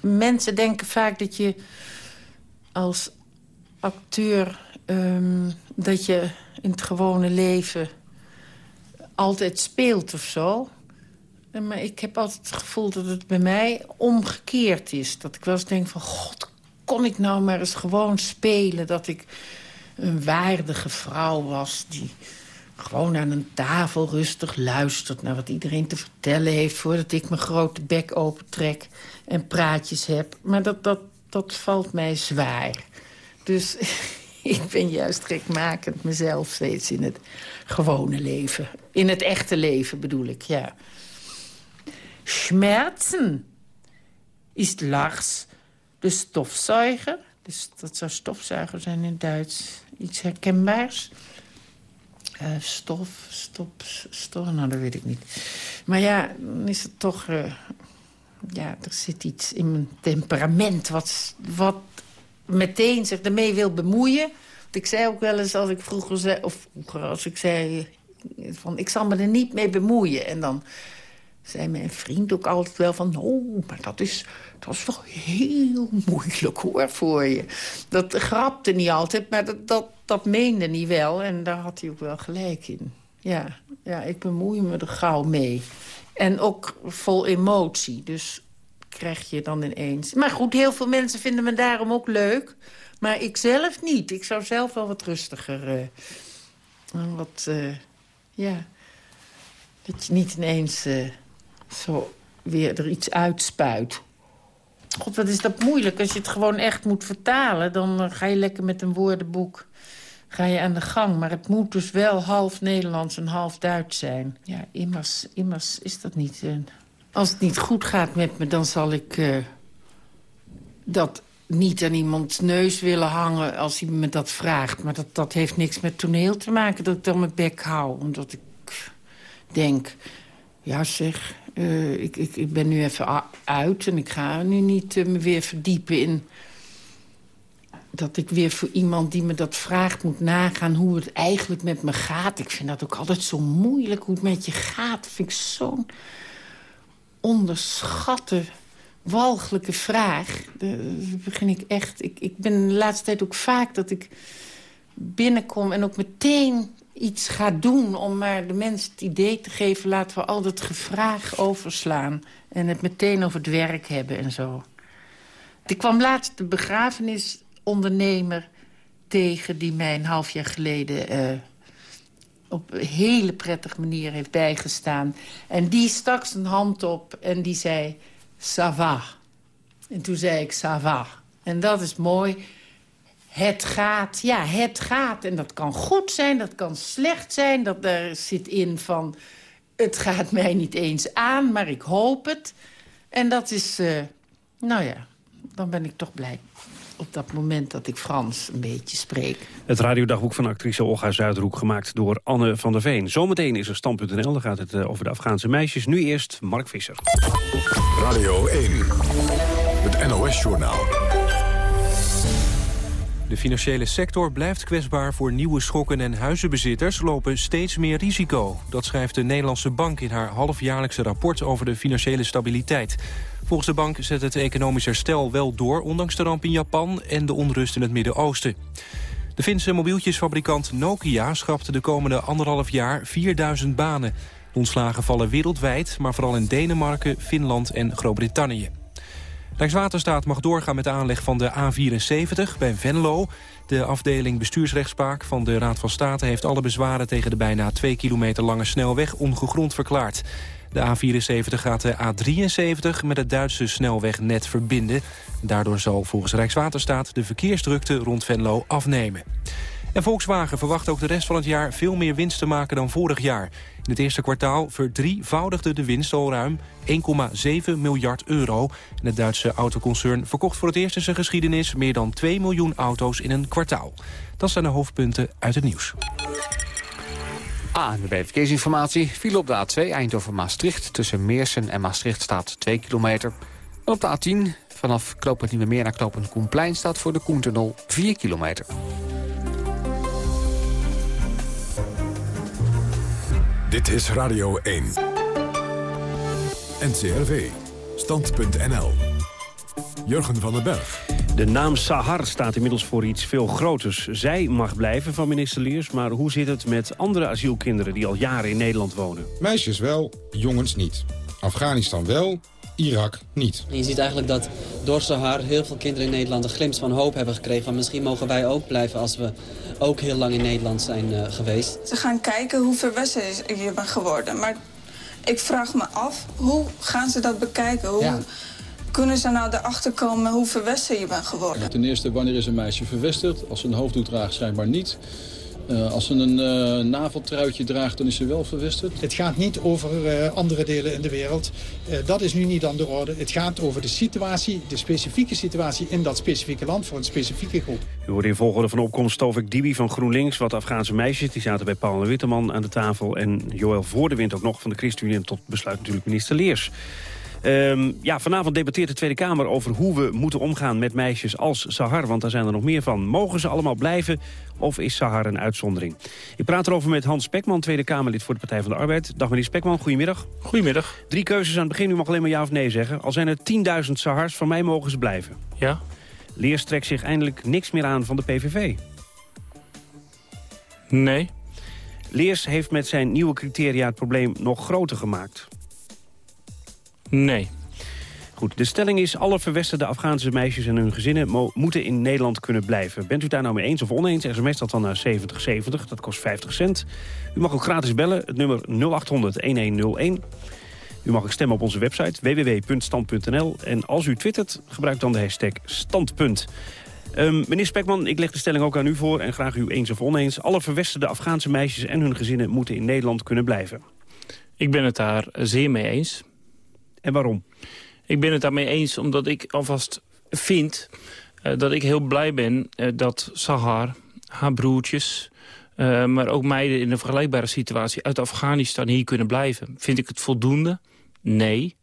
Mensen denken vaak dat je als acteur ehm, dat je in het gewone leven altijd speelt of zo. Maar ik heb altijd het gevoel dat het bij mij omgekeerd is. Dat ik wel eens denk van... God, kon ik nou maar eens gewoon spelen... dat ik een waardige vrouw was die gewoon aan een tafel rustig luistert... naar wat iedereen te vertellen heeft... voordat ik mijn grote bek opentrek en praatjes heb. Maar dat, dat, dat valt mij zwaar. Dus ik ben juist gekmakend mezelf steeds in het gewone leven. In het echte leven bedoel ik, ja. Schmerzen is Lars de stofzuiger. Dus dat zou stofzuiger zijn in Duits. Iets herkenbaars. Uh, stof, stop, stof, nou dat weet ik niet. Maar ja, dan is het toch... Uh, ja, er zit iets in mijn temperament wat, wat meteen zich ermee wil bemoeien. Want ik zei ook wel eens als ik vroeger zei... of vroeger als ik zei van ik zal me er niet mee bemoeien. En dan zei mijn vriend ook altijd wel van... oh, maar dat is, dat is toch heel moeilijk hoor voor je. Dat grapte niet altijd, maar dat, dat, dat meende niet wel. En daar had hij ook wel gelijk in. Ja, ja, ik bemoei me er gauw mee. En ook vol emotie, dus krijg je dan ineens... Maar goed, heel veel mensen vinden me daarom ook leuk. Maar ik zelf niet. Ik zou zelf wel wat rustiger... Uh, wat, uh, ja... Dat je niet ineens... Uh, zo weer er iets uitspuit. God, wat is dat moeilijk. Als je het gewoon echt moet vertalen... dan eh, ga je lekker met een woordenboek ga je aan de gang. Maar het moet dus wel half Nederlands en half Duits zijn. Ja, immers, immers is dat niet... Uh, als het niet goed gaat met me, dan zal ik uh, dat niet aan iemands neus willen hangen... als hij me dat vraagt. Maar dat, dat heeft niks met toneel te maken, dat ik dan mijn bek hou. Omdat ik denk, ja zeg, uh, ik, ik, ik, ben nu even uit en ik ga nu niet uh, me weer verdiepen in... dat ik weer voor iemand die me dat vraagt moet nagaan hoe het eigenlijk met me gaat. Ik vind dat ook altijd zo moeilijk hoe het met je gaat. Dat vind ik zo'n onderschatte, walgelijke vraag. Daar begin ik echt... Ik, ik ben de laatste tijd ook vaak dat ik binnenkom en ook meteen iets gaat doen om maar de mensen het idee te geven... laten we al dat gevraag overslaan en het meteen over het werk hebben en zo. Ik kwam laatst de begrafenisondernemer tegen... die mij een half jaar geleden uh, op een hele prettige manier heeft bijgestaan. En die stak zijn hand op en die zei, ça va. En toen zei ik, ça va. En dat is mooi het gaat, ja, het gaat. En dat kan goed zijn, dat kan slecht zijn. Dat er zit in van, het gaat mij niet eens aan, maar ik hoop het. En dat is, uh, nou ja, dan ben ik toch blij op dat moment dat ik Frans een beetje spreek. Het radiodagboek van actrice Olga Zuidroek gemaakt door Anne van der Veen. Zometeen is er stand.nl, dan gaat het uh, over de Afghaanse meisjes. Nu eerst Mark Visser. Radio 1, het NOS-journaal. De financiële sector blijft kwetsbaar voor nieuwe schokken en huizenbezitters lopen steeds meer risico. Dat schrijft de Nederlandse Bank in haar halfjaarlijkse rapport over de financiële stabiliteit. Volgens de bank zet het economisch herstel wel door, ondanks de ramp in Japan en de onrust in het Midden-Oosten. De Finse mobieltjesfabrikant Nokia schrapt de komende anderhalf jaar 4000 banen. Ontslagen vallen wereldwijd, maar vooral in Denemarken, Finland en Groot-Brittannië. Rijkswaterstaat mag doorgaan met de aanleg van de A74 bij Venlo. De afdeling bestuursrechtspraak van de Raad van State... heeft alle bezwaren tegen de bijna 2 kilometer lange snelweg ongegrond verklaard. De A74 gaat de A73 met het Duitse snelwegnet verbinden. Daardoor zal volgens Rijkswaterstaat de verkeersdrukte rond Venlo afnemen. En Volkswagen verwacht ook de rest van het jaar veel meer winst te maken dan vorig jaar. In het eerste kwartaal verdrievoudigde de winst al ruim 1,7 miljard euro. En het Duitse autoconcern verkocht voor het eerst in zijn geschiedenis... meer dan 2 miljoen auto's in een kwartaal. Dat zijn de hoofdpunten uit het nieuws. ANWB Verkeersinformatie viel op de A2 Eindhoven-Maastricht. Tussen Meersen en Maastricht staat 2 kilometer. Op de A10 vanaf Knopend Nieuwe Meer naar Knopend Koenplein... staat voor de Koentunnel 4 kilometer. Dit is Radio 1. NCRV. Stand.nl. Jurgen van den Berg. De naam Sahar staat inmiddels voor iets veel groters. Zij mag blijven van minister Leers, maar hoe zit het met andere asielkinderen... die al jaren in Nederland wonen? Meisjes wel, jongens niet. Afghanistan wel, Irak niet. Je ziet eigenlijk dat door Sahar heel veel kinderen in Nederland... een glimp van hoop hebben gekregen van misschien mogen wij ook blijven... als we ook heel lang in Nederland zijn uh, geweest. Ze gaan kijken hoe verwessen je bent geworden. Maar ik vraag me af, hoe gaan ze dat bekijken? Hoe... Ja kunnen ze nou erachter komen hoe verwesterd je bent geworden? Ten eerste, wanneer is een meisje verwesterd? Als ze een hoofddoek draagt, schijnbaar niet. Uh, als ze een uh, naveltruitje draagt, dan is ze wel verwesterd. Het gaat niet over uh, andere delen in de wereld. dat is nu niet aan de orde. Het gaat over de situatie, de specifieke situatie in dat specifieke land voor een specifieke groep. U hoort in volgorde van opkomst Tovik Dibi van GroenLinks. Wat Afghaanse meisjes, die zaten bij Paul en Witteman aan de tafel. En Joël Voordewind ook nog van de ChristenUnie. En tot besluit natuurlijk minister Leers. Um, ja, vanavond debatteert de Tweede Kamer over hoe we moeten omgaan met meisjes als Sahar. Want daar zijn er nog meer van. Mogen ze allemaal blijven of is Sahar een uitzondering? Ik praat erover met Hans Spekman, Tweede Kamerlid voor de Partij van de Arbeid. Dag meneer Spekman, goedemiddag. Goedemiddag. Drie keuzes aan het begin, u mag alleen maar ja of nee zeggen. Al zijn er 10.000 Sahars, van mij mogen ze blijven. Ja. Leers trekt zich eindelijk niks meer aan van de PVV. Nee. Leers heeft met zijn nieuwe criteria het probleem nog groter gemaakt. Nee. Goed, de stelling is... alle verwesterde Afghaanse meisjes en hun gezinnen... moeten in Nederland kunnen blijven. Bent u daar nou mee eens of oneens? SMS dat dan naar 7070, dat kost 50 cent. U mag ook gratis bellen, het nummer 0800-1101. U mag ook stemmen op onze website www.stand.nl. En als u twittert, gebruik dan de hashtag standpunt. Um, meneer Spekman, ik leg de stelling ook aan u voor... en graag u eens of oneens. Alle verwesterde Afghaanse meisjes en hun gezinnen... moeten in Nederland kunnen blijven. Ik ben het daar zeer mee eens. En waarom? Ik ben het daarmee eens omdat ik alvast vind uh, dat ik heel blij ben uh, dat Sahar, haar broertjes... Uh, maar ook meiden in een vergelijkbare situatie uit Afghanistan hier kunnen blijven. Vind ik het voldoende? Nee.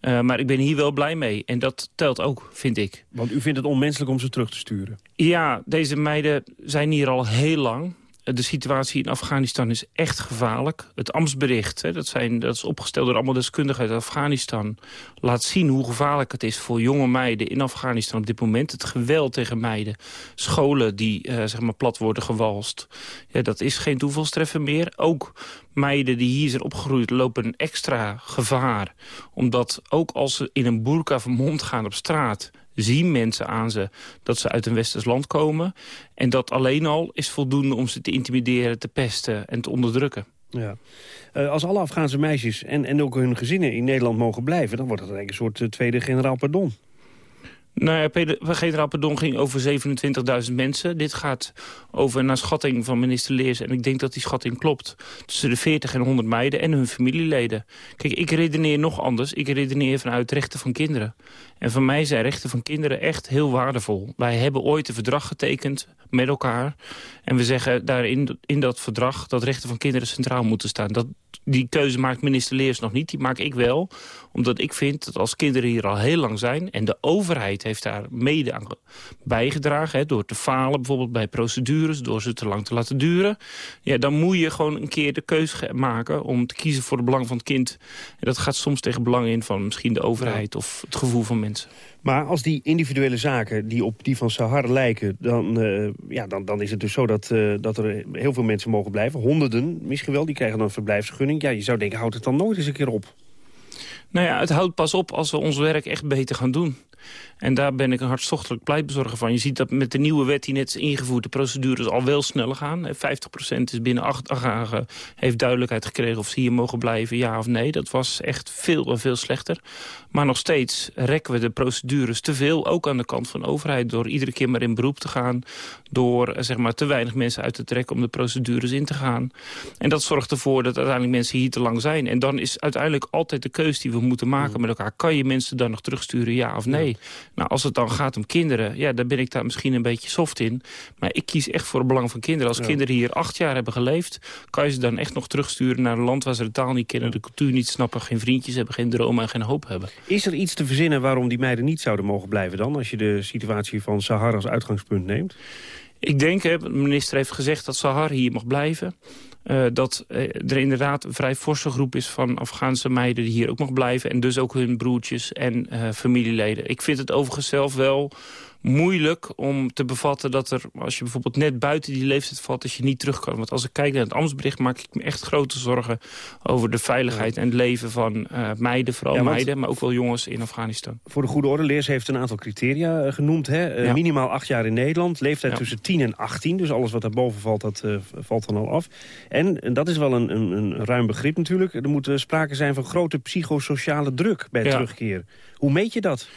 maar ik ben hier wel blij mee. En dat telt ook, vind ik. Want u vindt het onmenselijk om ze terug te sturen? Ja, deze meiden zijn hier al heel lang. De situatie in Afghanistan is echt gevaarlijk. Het ambtsbericht, hè, dat, zijn, dat is opgesteld door allemaal deskundigen uit Afghanistan... laat zien hoe gevaarlijk het is voor jonge meiden in Afghanistan op dit moment. Het geweld tegen meiden. Scholen die uh, zeg maar plat worden gewalst. Ja, dat is geen toevalstreffer meer. Ook meiden die hier zijn opgegroeid lopen een extra gevaar. Omdat ook als ze in een burka vermomd gaan op straat zien mensen aan ze dat ze uit een westers land komen. En dat alleen al is voldoende om ze te intimideren, te pesten en te onderdrukken. Ja. Uh, als alle Afghaanse meisjes en, en ook hun gezinnen in Nederland mogen blijven... dan wordt het een soort uh, tweede generaal pardon. Nou ja, generaal Pardon ging over 27.000 mensen. Dit gaat over naar schatting van minister Leers. En ik denk dat die schatting klopt. Tussen de 40 en 100 meiden en hun familieleden. Kijk, ik redeneer nog anders. Ik redeneer vanuit rechten van kinderen. En voor mij zijn rechten van kinderen echt heel waardevol. Wij hebben ooit een verdrag getekend met elkaar. En we zeggen daarin in dat verdrag dat rechten van kinderen centraal moeten staan. Dat, die keuze maakt minister Leers nog niet, die maak ik wel. Omdat ik vind dat als kinderen hier al heel lang zijn... en de overheid heeft daar mede aan bijgedragen... Hè, door te falen bijvoorbeeld bij procedures, door ze te lang te laten duren... Ja, dan moet je gewoon een keer de keuze maken om te kiezen voor het belang van het kind. En dat gaat soms tegen belang in van misschien de overheid of het gevoel van mensen. Maar als die individuele zaken die op die van Sahar lijken... dan, uh, ja, dan, dan is het dus zo dat, uh, dat er heel veel mensen mogen blijven. Honderden misschien wel, die krijgen dan een verblijfsgunning. Ja, je zou denken, houdt het dan nooit eens een keer op? Nou ja, het houdt pas op als we ons werk echt beter gaan doen. En daar ben ik een hartstochtelijk pleitbezorger van. Je ziet dat met de nieuwe wet die net is ingevoerd... de procedures al wel sneller gaan. 50% is binnen acht dagen heeft duidelijkheid gekregen... of ze hier mogen blijven, ja of nee. Dat was echt veel en veel slechter. Maar nog steeds rekken we de procedures te veel. Ook aan de kant van de overheid. Door iedere keer maar in beroep te gaan. Door eh, zeg maar, te weinig mensen uit te trekken om de procedures in te gaan. En dat zorgt ervoor dat uiteindelijk mensen hier te lang zijn. En dan is uiteindelijk altijd de keuze die we moeten maken met elkaar. Kan je mensen dan nog terugsturen, ja of nee? Nou, als het dan gaat om kinderen, ja, dan ben ik daar misschien een beetje soft in. Maar ik kies echt voor het belang van kinderen. Als kinderen hier acht jaar hebben geleefd... kan je ze dan echt nog terugsturen naar een land waar ze de taal niet kennen... de cultuur niet snappen, geen vriendjes hebben, geen dromen en geen hoop hebben. Is er iets te verzinnen waarom die meiden niet zouden mogen blijven dan... als je de situatie van Sahara als uitgangspunt neemt? Ik denk, hè, de minister heeft gezegd dat Sahar hier mag blijven. Uh, dat uh, er inderdaad een vrij forse groep is van Afghaanse meiden... die hier ook mag blijven. En dus ook hun broertjes en uh, familieleden. Ik vind het overigens zelf wel moeilijk om te bevatten dat er, als je bijvoorbeeld net buiten die leeftijd valt, dat je niet terug kan. Want als ik kijk naar het Amtsbericht, maak ik me echt grote zorgen over de veiligheid en het leven van uh, meiden, vooral meiden, maar ook wel jongens in Afghanistan. Voor de goede orde, Leers heeft een aantal criteria uh, genoemd. Hè? Uh, Minimaal acht jaar in Nederland, leeftijd tussen 10 en 18. Dus alles wat daarboven valt, dat valt dan al af. En, en dat is wel een, een, een, ruim begrip natuurlijk. Er moet sprake zijn van grote psychosociale druk bij terugkeer. Hoe meet je dat?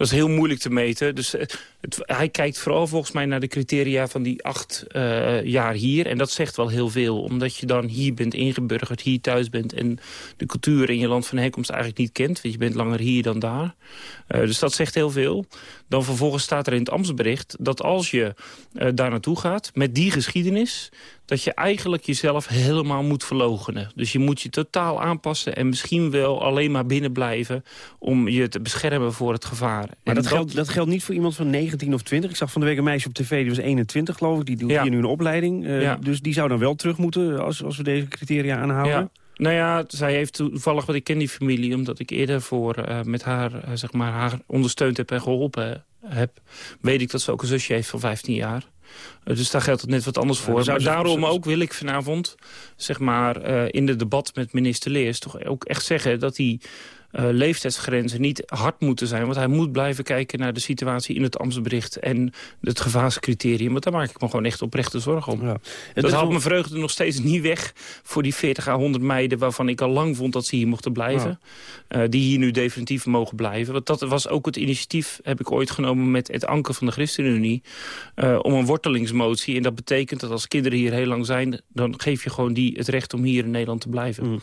Dat is heel moeilijk te meten. Dus eh, het, hij kijkt vooral volgens mij naar de criteria van die acht uh, jaar hier. En dat zegt wel heel veel. Omdat je dan hier bent ingeburgerd, hier thuis bent... en de cultuur in je land van herkomst eigenlijk niet kent. Want je bent langer hier dan daar. Uh, dus dat zegt heel veel. Dan vervolgens staat er in het ambtsbericht dat als je uh, daar naartoe gaat... met die geschiedenis, dat je eigenlijk jezelf helemaal moet verlogenen. Dus je moet je totaal aanpassen en misschien wel alleen maar binnen blijven... om je te beschermen voor het gevaar. Maar dat, dat, geldt, dat geldt niet voor iemand van 19 of 20? Ik zag van de week een meisje op tv, die was 21 geloof ik. Die doet hier nu een opleiding. Uh, ja. Dus die zou dan wel terug moeten als, als we deze criteria aanhouden? Ja. Nou ja, zij heeft toevallig, wat ik ken die familie... omdat ik eerder voor, uh, met haar, uh, zeg maar, haar ondersteund heb en geholpen heb... weet ik dat ze ook een zusje heeft van 15 jaar. Dus daar geldt het net wat anders voor. maar daarom ook wil ik vanavond, zeg maar, in het debat met minister Leers... toch ook echt zeggen dat hij uh, leeftijdsgrenzen niet hard moeten zijn. Want hij moet blijven kijken naar de situatie in het Amstbericht... en het gevaarscriterium. Want daar maak ik me gewoon echt oprechte zorgen om. Ja. Dat haalt mijn vreugde nog steeds niet weg voor die 40 à 100 meiden... waarvan ik al lang vond dat ze hier mochten blijven. Ja. Uh, die hier nu definitief mogen blijven. Want dat was ook het initiatief, heb ik ooit genomen... met het anker van de ChristenUnie... Uh, om een wortelingsmotie. En dat betekent dat als kinderen hier heel lang zijn... dan geef je gewoon die het recht om hier in Nederland te blijven. Mm.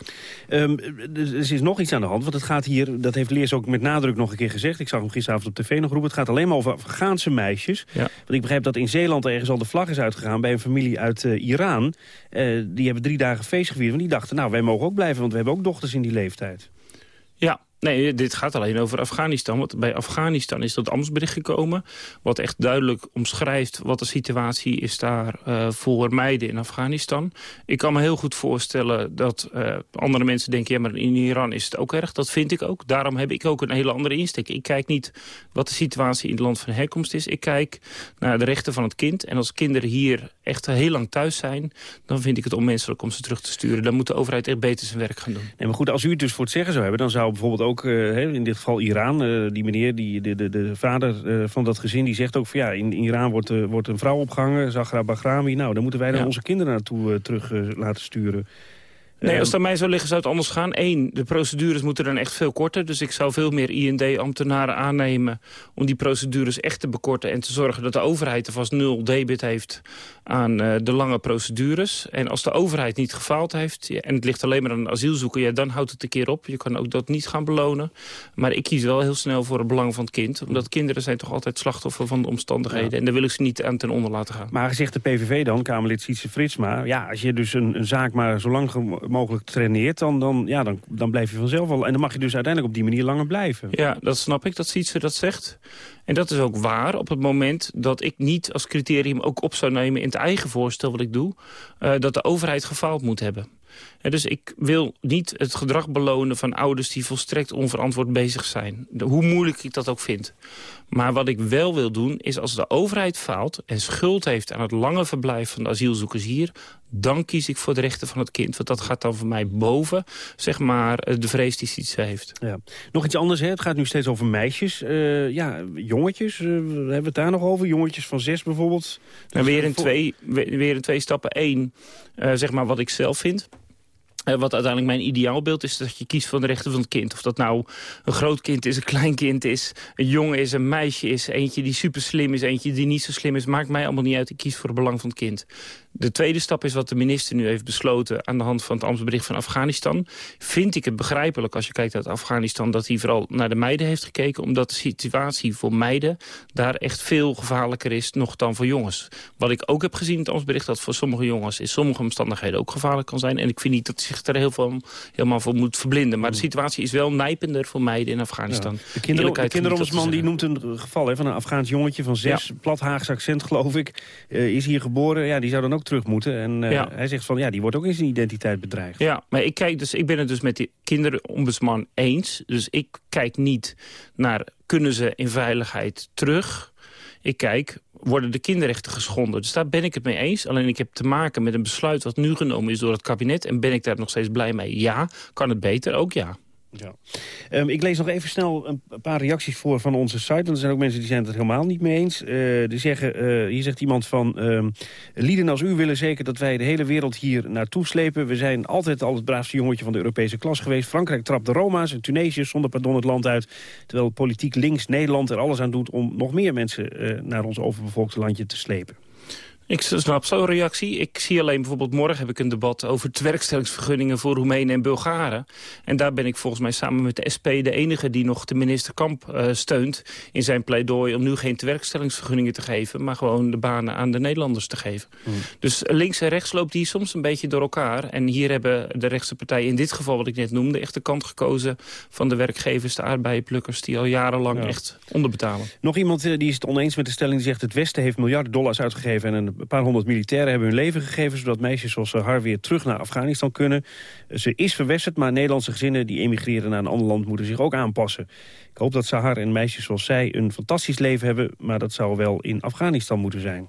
Um, er is nog iets aan de hand, want het gaat hier, dat heeft Leers ook met nadruk nog een keer gezegd... ik zag hem gisteravond op tv nog roepen, het gaat alleen maar over Afghaanse meisjes. Ja. Want ik begrijp dat in Zeeland ergens al de vlag is uitgegaan... bij een familie uit uh, Iran. Uh, die hebben drie dagen feest gevierd, want die dachten... nou, wij mogen ook blijven, want we hebben ook dochters in die leeftijd. Ja, Nee, dit gaat alleen over Afghanistan. Want bij Afghanistan is dat ambtsbericht gekomen... wat echt duidelijk omschrijft wat de situatie is daar uh, voor meiden in Afghanistan. Ik kan me heel goed voorstellen dat uh, andere mensen denken... ja, maar in Iran is het ook erg. Dat vind ik ook. Daarom heb ik ook een hele andere insteek. Ik kijk niet wat de situatie in het land van herkomst is. Ik kijk naar de rechten van het kind. En als kinderen hier echt heel lang thuis zijn... dan vind ik het onmenselijk om ze terug te sturen. Dan moet de overheid echt beter zijn werk gaan doen. Nee, maar goed, als u het dus voor het zeggen zou hebben... dan zou bijvoorbeeld ook, uh, in dit geval Iran, uh, die meneer, die, de, de, de vader uh, van dat gezin... die zegt ook van ja, in Iran wordt, wordt een vrouw opgehangen, Zagra Bahrami. Nou, dan moeten wij dan ja. onze kinderen naartoe terug laten sturen. Nee, als het aan mij zou liggen zou het anders gaan. Eén, de procedures moeten dan echt veel korter. Dus ik zou veel meer IND-ambtenaren aannemen... om die procedures echt te bekorten en te zorgen dat de overheid er vast nul debit heeft aan uh, de lange procedures. En als de overheid niet gefaald heeft en het ligt alleen maar aan een asielzoeker... Ja, dan houdt het een keer op. Je kan ook dat niet gaan belonen. Maar ik kies wel heel snel voor het belang van het kind. Omdat kinderen zijn toch altijd slachtoffer van de omstandigheden. Ja. En daar wil ik ze niet aan ten onder laten gaan. Maar zegt de PVV dan, Kamerlid Sietse Fritsma... ja, als je dus een, een zaak maar zo lang mogelijk traineert... Dan, dan, ja, dan, dan blijf je vanzelf al. En dan mag je dus uiteindelijk op die manier langer blijven. Ja, dat snap ik, dat Sietse dat zegt. En dat is ook waar op het moment dat ik niet als criterium ook op zou nemen... in het eigen voorstel wat ik doe, uh, dat de overheid gefaald moet hebben. En dus ik wil niet het gedrag belonen van ouders die volstrekt onverantwoord bezig zijn. Hoe moeilijk ik dat ook vind. Maar wat ik wel wil doen is als de overheid faalt en schuld heeft aan het lange verblijf van de asielzoekers hier, dan kies ik voor de rechten van het kind. Want dat gaat dan voor mij boven, zeg maar, de vrees die iets heeft. Ja. Nog iets anders, hè? het gaat nu steeds over meisjes. Uh, ja, jongetjes, uh, hebben we het daar nog over? Jongetjes van zes bijvoorbeeld? En weer in, twee, weer in twee stappen. Eén, uh, zeg maar wat ik zelf vind. Uh, wat uiteindelijk mijn ideaalbeeld is dat je kiest voor de rechten van het kind. Of dat nou een groot kind is, een klein kind is, een jongen is, een meisje is... eentje die super slim is, eentje die niet zo slim is. Maakt mij allemaal niet uit, ik kies voor het belang van het kind. De tweede stap is wat de minister nu heeft besloten... aan de hand van het ambtsbericht van Afghanistan. Vind ik het begrijpelijk als je kijkt naar Afghanistan... dat hij vooral naar de meiden heeft gekeken... omdat de situatie voor meiden daar echt veel gevaarlijker is... nog dan voor jongens. Wat ik ook heb gezien in het ambtsbericht... dat voor sommige jongens in sommige omstandigheden ook gevaarlijk kan zijn. En ik vind niet dat zich er heel veel, helemaal voor moet verblinden. Maar de situatie is wel nijpender voor meiden in Afghanistan. Ja. De, kinder, de kinderombudsman die noemt een geval hè, van een Afghaans jongetje... van zes, ja. plat Haagse accent geloof ik, uh, is hier geboren. Ja, die zou dan ook terug moeten. En uh, ja. hij zegt van, ja, die wordt ook in zijn identiteit bedreigd. Ja, maar ik, kijk dus, ik ben het dus met de kinderombudsman eens. Dus ik kijk niet naar, kunnen ze in veiligheid terug... Ik kijk, worden de kinderrechten geschonden? Dus daar ben ik het mee eens. Alleen ik heb te maken met een besluit wat nu genomen is door het kabinet. En ben ik daar nog steeds blij mee? Ja. Kan het beter? Ook ja. Ja. Um, ik lees nog even snel een paar reacties voor van onze site. Want er zijn ook mensen die zijn het er helemaal niet mee eens. Uh, die zeggen, uh, hier zegt iemand van... Um, lieden als u willen zeker dat wij de hele wereld hier naartoe slepen. We zijn altijd al het braafste jongetje van de Europese klas geweest. Frankrijk trapt de Roma's en Tunesië zonder pardon het land uit. Terwijl politiek links Nederland er alles aan doet... om nog meer mensen uh, naar ons overbevolkte landje te slepen. Ik snap zo'n reactie. Ik zie alleen bijvoorbeeld morgen heb ik een debat over werkstellingsvergunningen voor Roemenen en Bulgaren. En daar ben ik volgens mij samen met de SP de enige die nog de minister Kamp uh, steunt in zijn pleidooi om nu geen werkstellingsvergunningen te geven, maar gewoon de banen aan de Nederlanders te geven. Hmm. Dus links en rechts loopt die soms een beetje door elkaar. En hier hebben de rechtse partijen in dit geval wat ik net noemde echt de kant gekozen van de werkgevers, de aardbeienplukkers die al jarenlang ja. echt onderbetalen. Nog iemand uh, die is het oneens met de stelling die zegt het Westen heeft miljarden dollars uitgegeven en een een paar honderd militairen hebben hun leven gegeven... zodat meisjes zoals haar weer terug naar Afghanistan kunnen. Ze is verwesterd, maar Nederlandse gezinnen die emigreren naar een ander land... moeten zich ook aanpassen. Ik hoop dat Sahar en meisjes zoals zij een fantastisch leven hebben... maar dat zou wel in Afghanistan moeten zijn.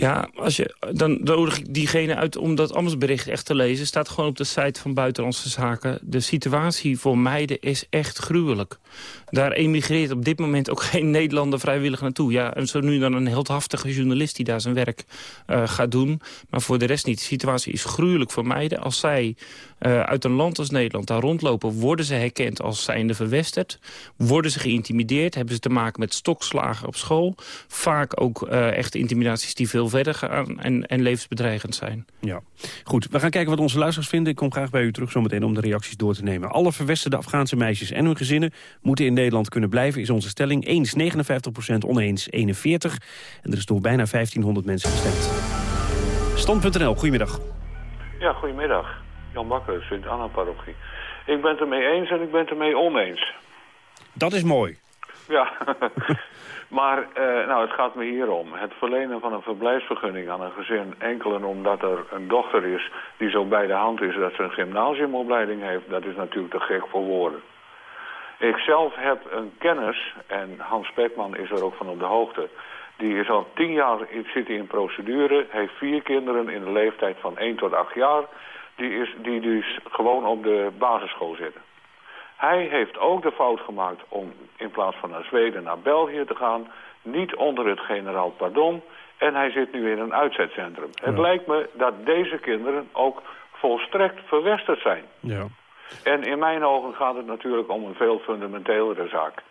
Ja, als je, dan nodig ik diegene uit om dat ambtsbericht echt te lezen. staat gewoon op de site van Buitenlandse Zaken. De situatie voor meiden is echt gruwelijk. Daar emigreert op dit moment ook geen Nederlander vrijwillig naartoe. Ja, en zo nu dan een heldhaftige journalist die daar zijn werk uh, gaat doen. Maar voor de rest niet. De situatie is gruwelijk voor meiden. Als zij uh, uit een land als Nederland daar rondlopen... worden ze herkend als zijnde verwesterd. Worden ze geïntimideerd. Hebben ze te maken met stokslagen op school. Vaak ook uh, echte intimidaties die veel verder gaan en, en levensbedreigend zijn. Ja, goed. We gaan kijken wat onze luisteraars vinden. Ik kom graag bij u terug zometeen om de reacties door te nemen. Alle verwesterde Afghaanse meisjes en hun gezinnen moeten in Nederland kunnen blijven, is onze stelling. Eens 59% oneens 41. En er is door bijna 1500 mensen gestemd. Stand.nl, goedemiddag. Ja, goedemiddag. Jan Bakker, Sint-Anna-parochie. Ik ben het ermee eens en ik ben het ermee oneens. Dat is mooi. Ja, maar uh, nou, het gaat me hier om. Het verlenen van een verblijfsvergunning aan een gezin... enkel en omdat er een dochter is die zo bij de hand is... dat ze een gymnasiumopleiding heeft... dat is natuurlijk te gek voor woorden. Ik zelf heb een kennis, en Hans Spekman is er ook van op de hoogte... die is al tien jaar zit in procedure, heeft vier kinderen in de leeftijd van 1 tot 8 jaar... die, is, die dus gewoon op de basisschool zitten. Hij heeft ook de fout gemaakt om in plaats van naar Zweden naar België te gaan... niet onder het generaal pardon... en hij zit nu in een uitzetcentrum. Het lijkt me dat deze kinderen ook volstrekt verwesterd zijn. Ja. En in mijn ogen gaat het natuurlijk om een veel fundamentelere zaak.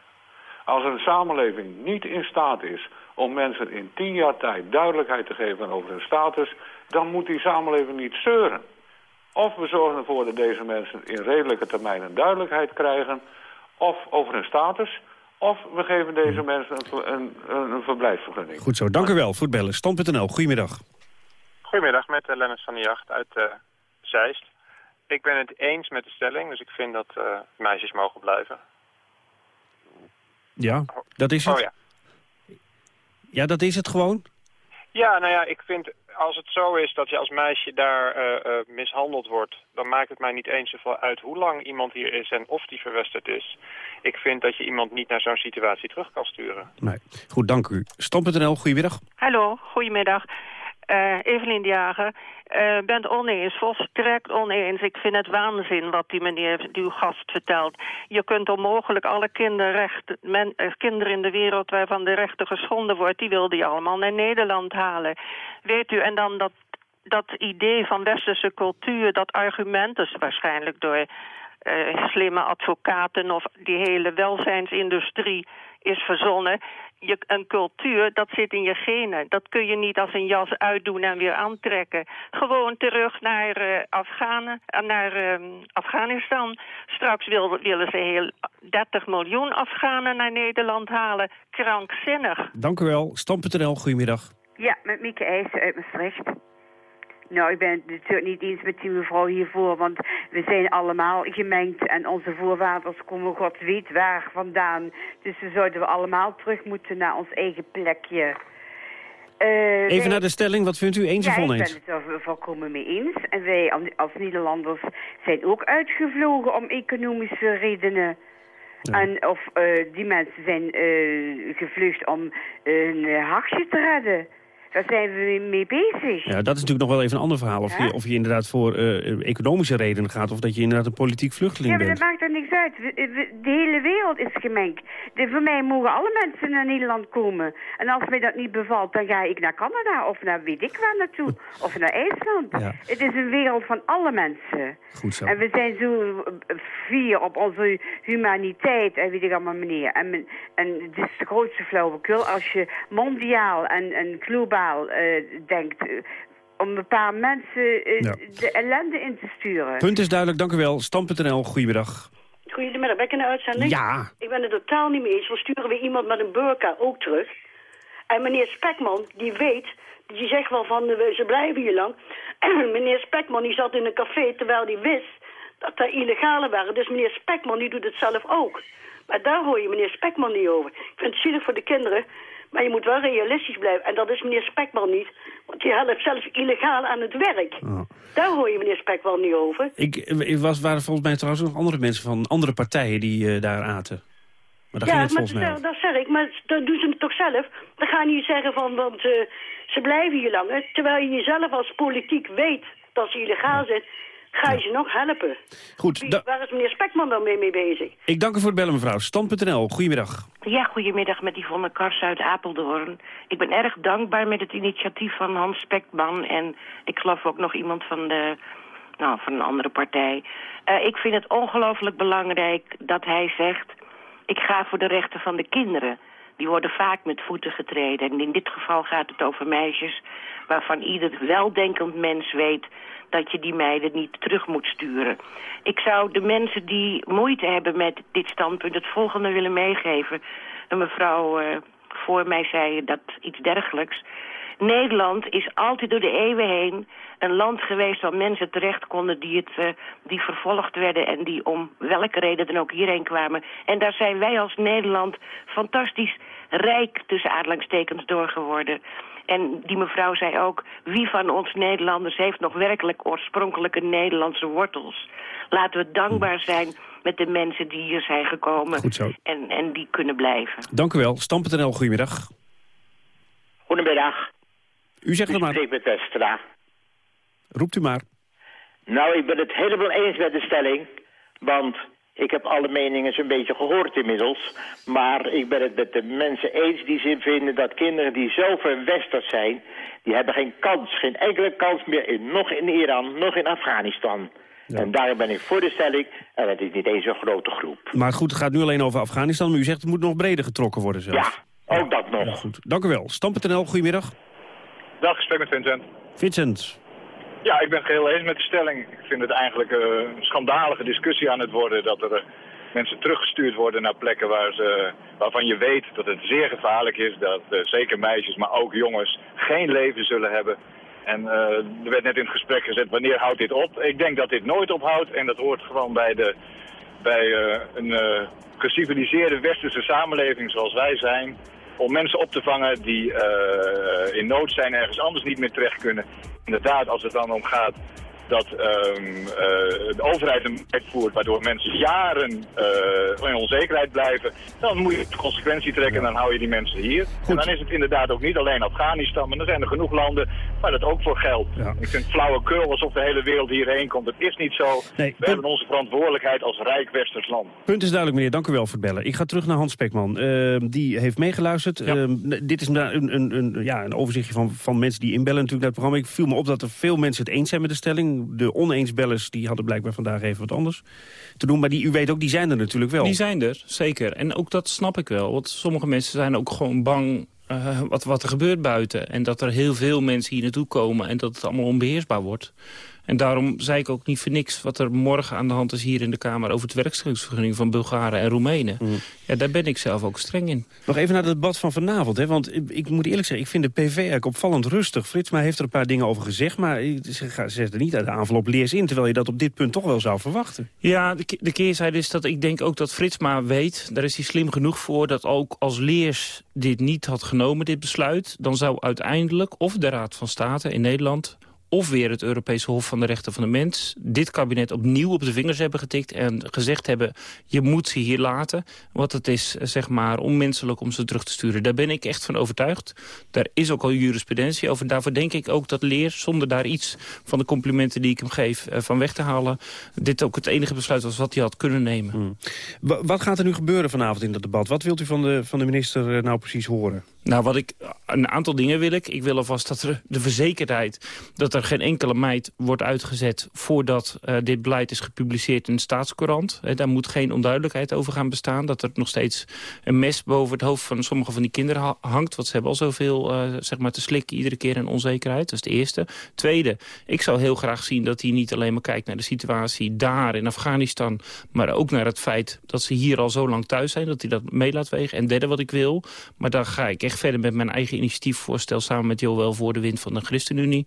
Als een samenleving niet in staat is om mensen in tien jaar tijd duidelijkheid te geven over hun status, dan moet die samenleving niet zeuren. Of we zorgen ervoor dat deze mensen in redelijke termijn een duidelijkheid krijgen, of over hun status, of we geven deze hmm. mensen een, een, een verblijfsvergunning. Goed zo, dank u wel. Voetbellen, stand.nl, goedemiddag. Goedemiddag, met uh, Lennis van de Jacht uit uh, Zeist. Ik ben het eens met de stelling, dus ik vind dat uh, meisjes mogen blijven. Ja, dat is het? Oh ja. Ja, dat is het gewoon? Ja, nou ja, ik vind als het zo is dat je als meisje daar uh, uh, mishandeld wordt... dan maakt het mij niet eens zoveel uit hoe lang iemand hier is en of die verwesterd is. Ik vind dat je iemand niet naar zo'n situatie terug kan sturen. Nee. Goed, dank u. Stam.nl, goedemiddag. Hallo, goedemiddag. Uh, Evelien de Jager, uh, bent oneens, volstrekt oneens. Ik vind het waanzin wat die meneer, uw gast vertelt. Je kunt onmogelijk alle men, uh, kinderen in de wereld waarvan de rechten geschonden wordt, die wil die allemaal naar Nederland halen. Weet u, en dan dat, dat idee van westerse cultuur, dat argument is waarschijnlijk door uh, slimme advocaten of die hele welzijnsindustrie is verzonnen je, een cultuur, dat zit in je genen. Dat kun je niet als een jas uitdoen en weer aantrekken. Gewoon terug naar, uh, Afghanen, uh, naar uh, Afghanistan. Straks wil, willen ze heel 30 miljoen Afghanen naar Nederland halen. Krankzinnig. Dank u wel. Stam.nl, goedemiddag. Ja, met Mieke IJssen uit Maastricht. Nou, ik ben het natuurlijk niet eens met die mevrouw hiervoor, want we zijn allemaal gemengd en onze voorvaders komen god weet waar vandaan. Dus we zouden we allemaal terug moeten naar ons eigen plekje. Uh, Even naar de stelling, wat vindt u eens of oneens? Ja, ik ben het er volkomen mee eens. En wij als Nederlanders zijn ook uitgevlogen om economische redenen. En of eh, die mensen zijn eh, gevlucht om hun hartje te redden. Daar zijn we mee bezig. Ja, dat is natuurlijk nog wel even een ander verhaal. Of, je, of je inderdaad voor uh, economische redenen gaat... of dat je inderdaad een politiek vluchteling bent. Ja, maar dat maakt er niks uit. de hele wereld is gemengd. De, voor mij mogen alle mensen naar Nederland komen. En als mij dat niet bevalt, dan ga ik naar Canada... of naar weet ik waar naartoe. Of naar IJsland. Ja. Het is een wereld van alle mensen. Goed zo. En we zijn zo fier op onze humaniteit... en weet ik allemaal meneer. En, en het is de grootste flauwekul als je mondiaal en, en globaal uh, denkt... Uh, om een paar mensen uh, ja. de ellende in te sturen. Punt is duidelijk, dank u wel. Stam.nl, goedemiddag. Goedemiddag, ben ik in de uitzending? Ja. Ik ben het totaal niet mee eens. We sturen weer iemand met een burka ook terug. En meneer Spekman, die weet... Die zegt wel van, ze blijven hier lang. meneer Spekman, die zat in een café terwijl hij wist... dat er illegale waren. Dus meneer Spekman, die doet het zelf ook. Maar daar hoor je meneer Spekman niet over. Ik vind het zielig voor de kinderen... Maar je moet wel realistisch blijven. En dat is meneer Spekman niet. Want die helpt zelfs illegaal aan het werk. Oh. Daar hoor je meneer Spekman niet over. Ik, ik was, waren volgens mij trouwens nog andere mensen van andere partijen die uh, daar aten. Maar ja, maar volgens mij dat, dat zeg ik. Maar dat doen ze het toch zelf. Dan gaan niet zeggen van, want uh, ze blijven hier langer. Terwijl je jezelf als politiek weet dat ze illegaal zijn ga je ze nog helpen. Goed. Wie, waar is meneer Spekman dan mee, mee bezig? Ik dank u voor het bellen, mevrouw. Stand.nl, goedemiddag. Ja, goedemiddag met Yvonne Kars uit Apeldoorn. Ik ben erg dankbaar met het initiatief van Hans Spekman... en ik geloof ook nog iemand van, de, nou, van een andere partij. Uh, ik vind het ongelooflijk belangrijk dat hij zegt... ik ga voor de rechten van de kinderen. Die worden vaak met voeten getreden. En in dit geval gaat het over meisjes waarvan ieder weldenkend mens weet dat je die meiden niet terug moet sturen. Ik zou de mensen die moeite hebben met dit standpunt het volgende willen meegeven. Een mevrouw uh, voor mij zei dat iets dergelijks. Nederland is altijd door de eeuwen heen een land geweest waar mensen terecht konden die, het, uh, die vervolgd werden en die om welke reden dan ook hierheen kwamen. En daar zijn wij als Nederland fantastisch rijk tussen aanhalingstekens door geworden. En die mevrouw zei ook, wie van ons Nederlanders heeft nog werkelijk oorspronkelijke Nederlandse wortels? Laten we dankbaar zijn met de mensen die hier zijn gekomen. Goed zo. En, en die kunnen blijven. Dank u wel. Stam.nl, goedemiddag. Goedemiddag. U zegt het maar. Ik met Westra. Roept u maar. Nou, ik ben het helemaal eens met de stelling. Want ik heb alle meningen zo'n beetje gehoord inmiddels. Maar ik ben het met de mensen eens die zin vinden dat kinderen die zo verwesterd zijn... die hebben geen kans, geen enkele kans meer, in, nog in Iran, nog in Afghanistan. Ja. En daar ben ik voor de stelling. En het is niet eens een grote groep. Maar goed, het gaat nu alleen over Afghanistan. Maar u zegt het moet nog breder getrokken worden zelfs. Ja, ook dat nog. Ja, goed. Dank u wel. Stam.nl, goedemiddag. Dag, gesprek met Vincent. Vincent. Ja, ik ben geheel eens met de stelling. Ik vind het eigenlijk een schandalige discussie aan het worden... dat er mensen teruggestuurd worden naar plekken waar ze, waarvan je weet dat het zeer gevaarlijk is. Dat uh, zeker meisjes, maar ook jongens geen leven zullen hebben. En er werd net in het gesprek gezet, wanneer houdt dit op? Ik denk dat dit nooit ophoudt en dat hoort gewoon bij, de, bij een geciviliseerde westerse samenleving zoals wij zijn. Om mensen op te vangen die in nood zijn ergens anders niet meer terecht kunnen. Inderdaad, als het dan om gaat dat um, uh, de overheid een beleid voert waardoor mensen jaren uh, in onzekerheid blijven, dan moet je de consequentie trekken en dan hou je die mensen hier. Goed. En dan is het inderdaad ook niet alleen Afghanistan, maar er zijn er genoeg landen waar dat ook voor geldt. Ja. Ik vind flauwekul alsof de hele wereld hierheen komt. Het is niet zo. Nee, We hebben onze verantwoordelijkheid als rijk westers land. Punt is duidelijk, meneer. Dank u wel voor het bellen. Ik ga terug naar Hans Spekman. Uh, die heeft meegeluisterd. Ja. dit is een, een, een, ja, een overzichtje van, van mensen die inbellen natuurlijk naar het programma. Ik viel me op dat er veel mensen het eens zijn met de stelling de oneensbellers die hadden blijkbaar vandaag even wat anders te doen. Maar die, u weet ook, die zijn er natuurlijk wel. Die zijn er, zeker. En ook dat snap ik wel. Want sommige mensen zijn ook gewoon bang uh, wat, wat er gebeurt buiten. En dat er heel veel mensen hier naartoe komen en dat het allemaal onbeheersbaar wordt. En daarom zei ik ook niet voor niks wat er morgen aan de hand is hier in de Kamer... over het werkstellingsvergunning van Bulgaren en Roemenen. Mm. Ja, daar ben ik zelf ook streng in. Nog even naar het debat van vanavond. Hè? Want ik moet eerlijk zeggen, ik vind de PV eigenlijk opvallend rustig. Fritsma heeft er een paar dingen over gezegd... maar ze zet er niet uit de envelop leers in... terwijl je dat op dit punt toch wel zou verwachten. Ja, de, de keerzijde is dat ik denk ook dat Fritsma weet... daar is hij slim genoeg voor dat ook als leers dit niet had genomen, dit besluit... dan zou uiteindelijk of de Raad van State in Nederland of weer het Europese Hof van de Rechten van de Mens... dit kabinet opnieuw op de vingers hebben getikt... en gezegd hebben, je moet ze hier laten. Want het is zeg maar onmenselijk om ze terug te sturen. Daar ben ik echt van overtuigd. Daar is ook al jurisprudentie over. Daarvoor denk ik ook dat Leer, zonder daar iets van de complimenten die ik hem geef... Eh, van weg te halen, dit ook het enige besluit was wat hij had kunnen nemen. Hmm. Wat gaat er nu gebeuren vanavond in dat debat? Wat wilt u van de, van de minister eh, nou precies horen? Nou, wat ik, een aantal dingen wil ik. Ik wil alvast dat er de verzekerdheid... dat er geen enkele meid wordt uitgezet... voordat uh, dit beleid is gepubliceerd in de staatscourant. He, daar moet geen onduidelijkheid over gaan bestaan. Dat er nog steeds een mes boven het hoofd van sommige van die kinderen hangt. Want ze hebben al zoveel uh, zeg maar te slikken iedere keer in onzekerheid. Dat is het eerste. Tweede, ik zou heel graag zien dat hij niet alleen maar kijkt naar de situatie daar in Afghanistan... maar ook naar het feit dat ze hier al zo lang thuis zijn. Dat hij dat mee laat wegen. En derde wat ik wil, maar daar ga ik echt verder met mijn eigen initiatiefvoorstel... samen met Joël voor de Wind van de ChristenUnie...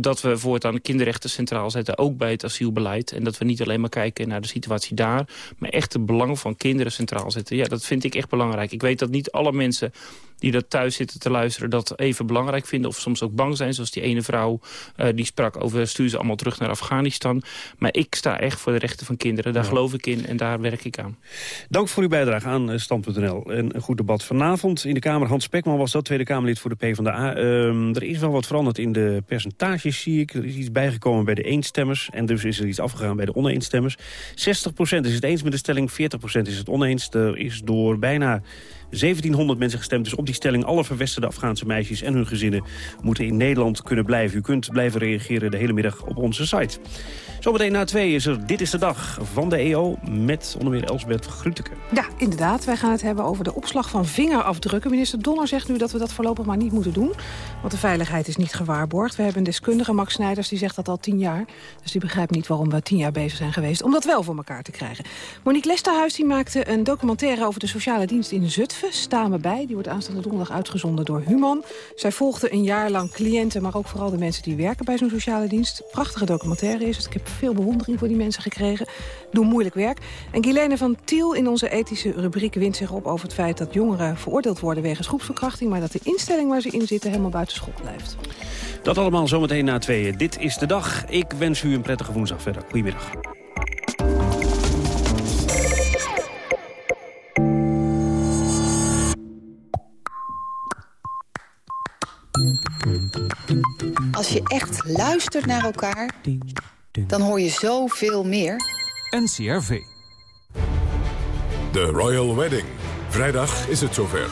dat we voortaan de kinderrechten centraal zetten, ook bij het asielbeleid. En dat we niet alleen maar kijken naar de situatie daar... maar echt het belang van kinderen centraal zetten. Ja, dat vind ik echt belangrijk. Ik weet dat niet alle mensen die dat thuis zitten te luisteren... dat even belangrijk vinden of soms ook bang zijn. Zoals die ene vrouw uh, die sprak over stuur ze allemaal terug naar Afghanistan. Maar ik sta echt voor de rechten van kinderen. Daar geloof ik in en daar werk ik aan. Dank voor uw bijdrage aan eh, Stand.nl. Een goed debat vanavond in de Kamer. Hans Spekman was dat, Tweede Kamerlid voor de PvdA. Uh, ehm, er is wel wat veranderd in de percentages, zie ik. Er is iets bijgekomen bij de eenstemmers. En dus is er iets afgegaan bij de oneensstemmers. 60% is het eens met de stelling, 40% is het oneens. Er is door bijna 1700 mensen gestemd. Dus op die stelling alle verwesterde Afghaanse meisjes en hun gezinnen moeten in Nederland kunnen blijven. U kunt blijven reageren de hele middag op onze site. Zometeen na twee is er Dit is de Dag van de EO met onder meer Elsbeth. Ja, inderdaad. Wij gaan het hebben over de opslag van vingerafdrukken. Minister Donner zegt nu dat we dat voorlopig maar niet moeten doen. Want de veiligheid is niet gewaarborgd. We hebben een deskundige, Max Snijders, die zegt dat al tien jaar. Dus die begrijpt niet waarom we tien jaar bezig zijn geweest... om dat wel voor elkaar te krijgen. Monique Lesterhuis die maakte een documentaire over de sociale dienst in Zutphen. Staan we bij. Die wordt aanstaande donderdag uitgezonden door Human. Zij volgde een jaar lang cliënten, maar ook vooral de mensen die werken bij zo'n sociale dienst. Prachtige documentaire is het. Ik heb veel bewondering voor die mensen gekregen. Doen moeilijk werk. En Guilaine van Tiel in onze ethische rubriek wint zich op over het feit dat jongeren veroordeeld worden wegens groepsverkrachting, maar dat de instelling waar ze in zitten helemaal buiten schot blijft. Dat allemaal zometeen na tweeën. Dit is de dag. Ik wens u een prettige woensdag verder. Goedemiddag. Als je echt luistert naar elkaar, dan hoor je zoveel meer. NCRV. De Royal Wedding. Vrijdag is het zover.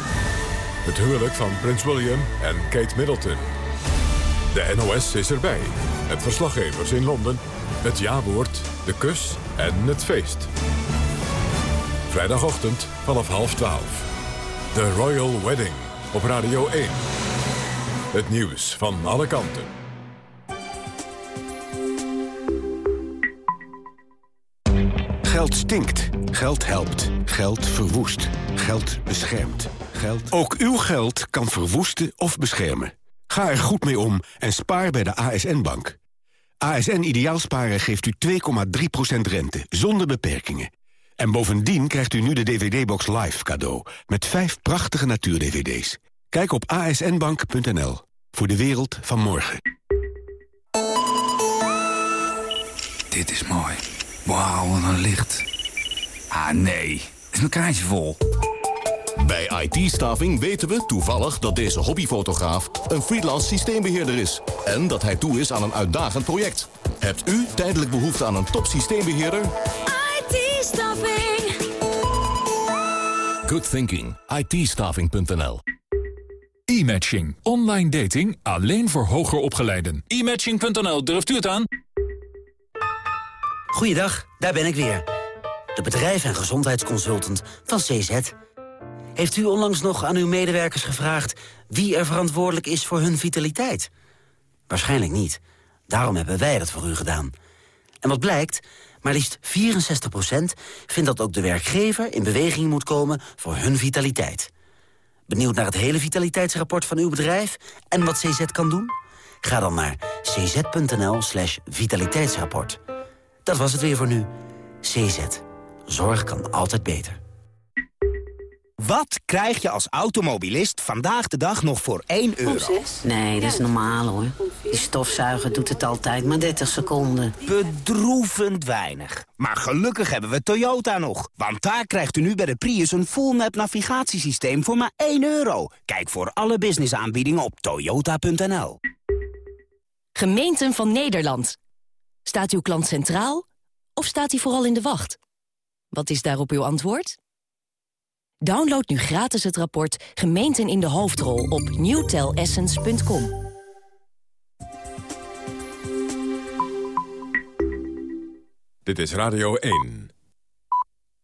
Het huwelijk van Prins William en Kate Middleton. De NOS is erbij. Het verslaggevers in Londen. Het jawoord, de kus en het feest. Vrijdagochtend vanaf half twaalf. De Royal Wedding op Radio 1. Het nieuws van alle kanten. Geld stinkt. Geld helpt. Geld verwoest. Geld beschermt. Geld... Ook uw geld kan verwoesten of beschermen. Ga er goed mee om en spaar bij de ASN-bank. ASN Ideaalsparen geeft u 2,3% rente, zonder beperkingen. En bovendien krijgt u nu de DVD-box Live cadeau... met vijf prachtige natuur-DVD's. Kijk op asnbank.nl voor de wereld van morgen. Dit is mooi. Wauw, wat een licht. Ah, nee. Is mijn kaartje vol. Bij IT-staving weten we toevallig dat deze hobbyfotograaf een freelance systeembeheerder is. En dat hij toe is aan een uitdagend project. Hebt u tijdelijk behoefte aan een top systeembeheerder? IT-staving. Good thinking. it E-matching. Online dating alleen voor hoger opgeleiden. E-matching.nl, durft u het aan? Goeiedag, daar ben ik weer. De bedrijf- en gezondheidsconsultant van CZ. Heeft u onlangs nog aan uw medewerkers gevraagd... wie er verantwoordelijk is voor hun vitaliteit? Waarschijnlijk niet. Daarom hebben wij dat voor u gedaan. En wat blijkt? Maar liefst 64% vindt dat ook de werkgever in beweging moet komen voor hun vitaliteit. Benieuwd naar het hele vitaliteitsrapport van uw bedrijf en wat CZ kan doen? Ga dan naar cz.nl slash vitaliteitsrapport. Dat was het weer voor nu. CZ. Zorg kan altijd beter. Wat krijg je als automobilist vandaag de dag nog voor 1 euro? Nee, dat is normaal hoor. Die stofzuiger doet het altijd maar 30 seconden. Bedroevend weinig. Maar gelukkig hebben we Toyota nog. Want daar krijgt u nu bij de Prius een full-map navigatiesysteem voor maar 1 euro. Kijk voor alle businessaanbiedingen op toyota.nl. Gemeenten van Nederland. Staat uw klant centraal of staat hij vooral in de wacht? Wat is daarop uw antwoord? Download nu gratis het rapport Gemeenten in de Hoofdrol op newtelessence.com. Dit is Radio 1.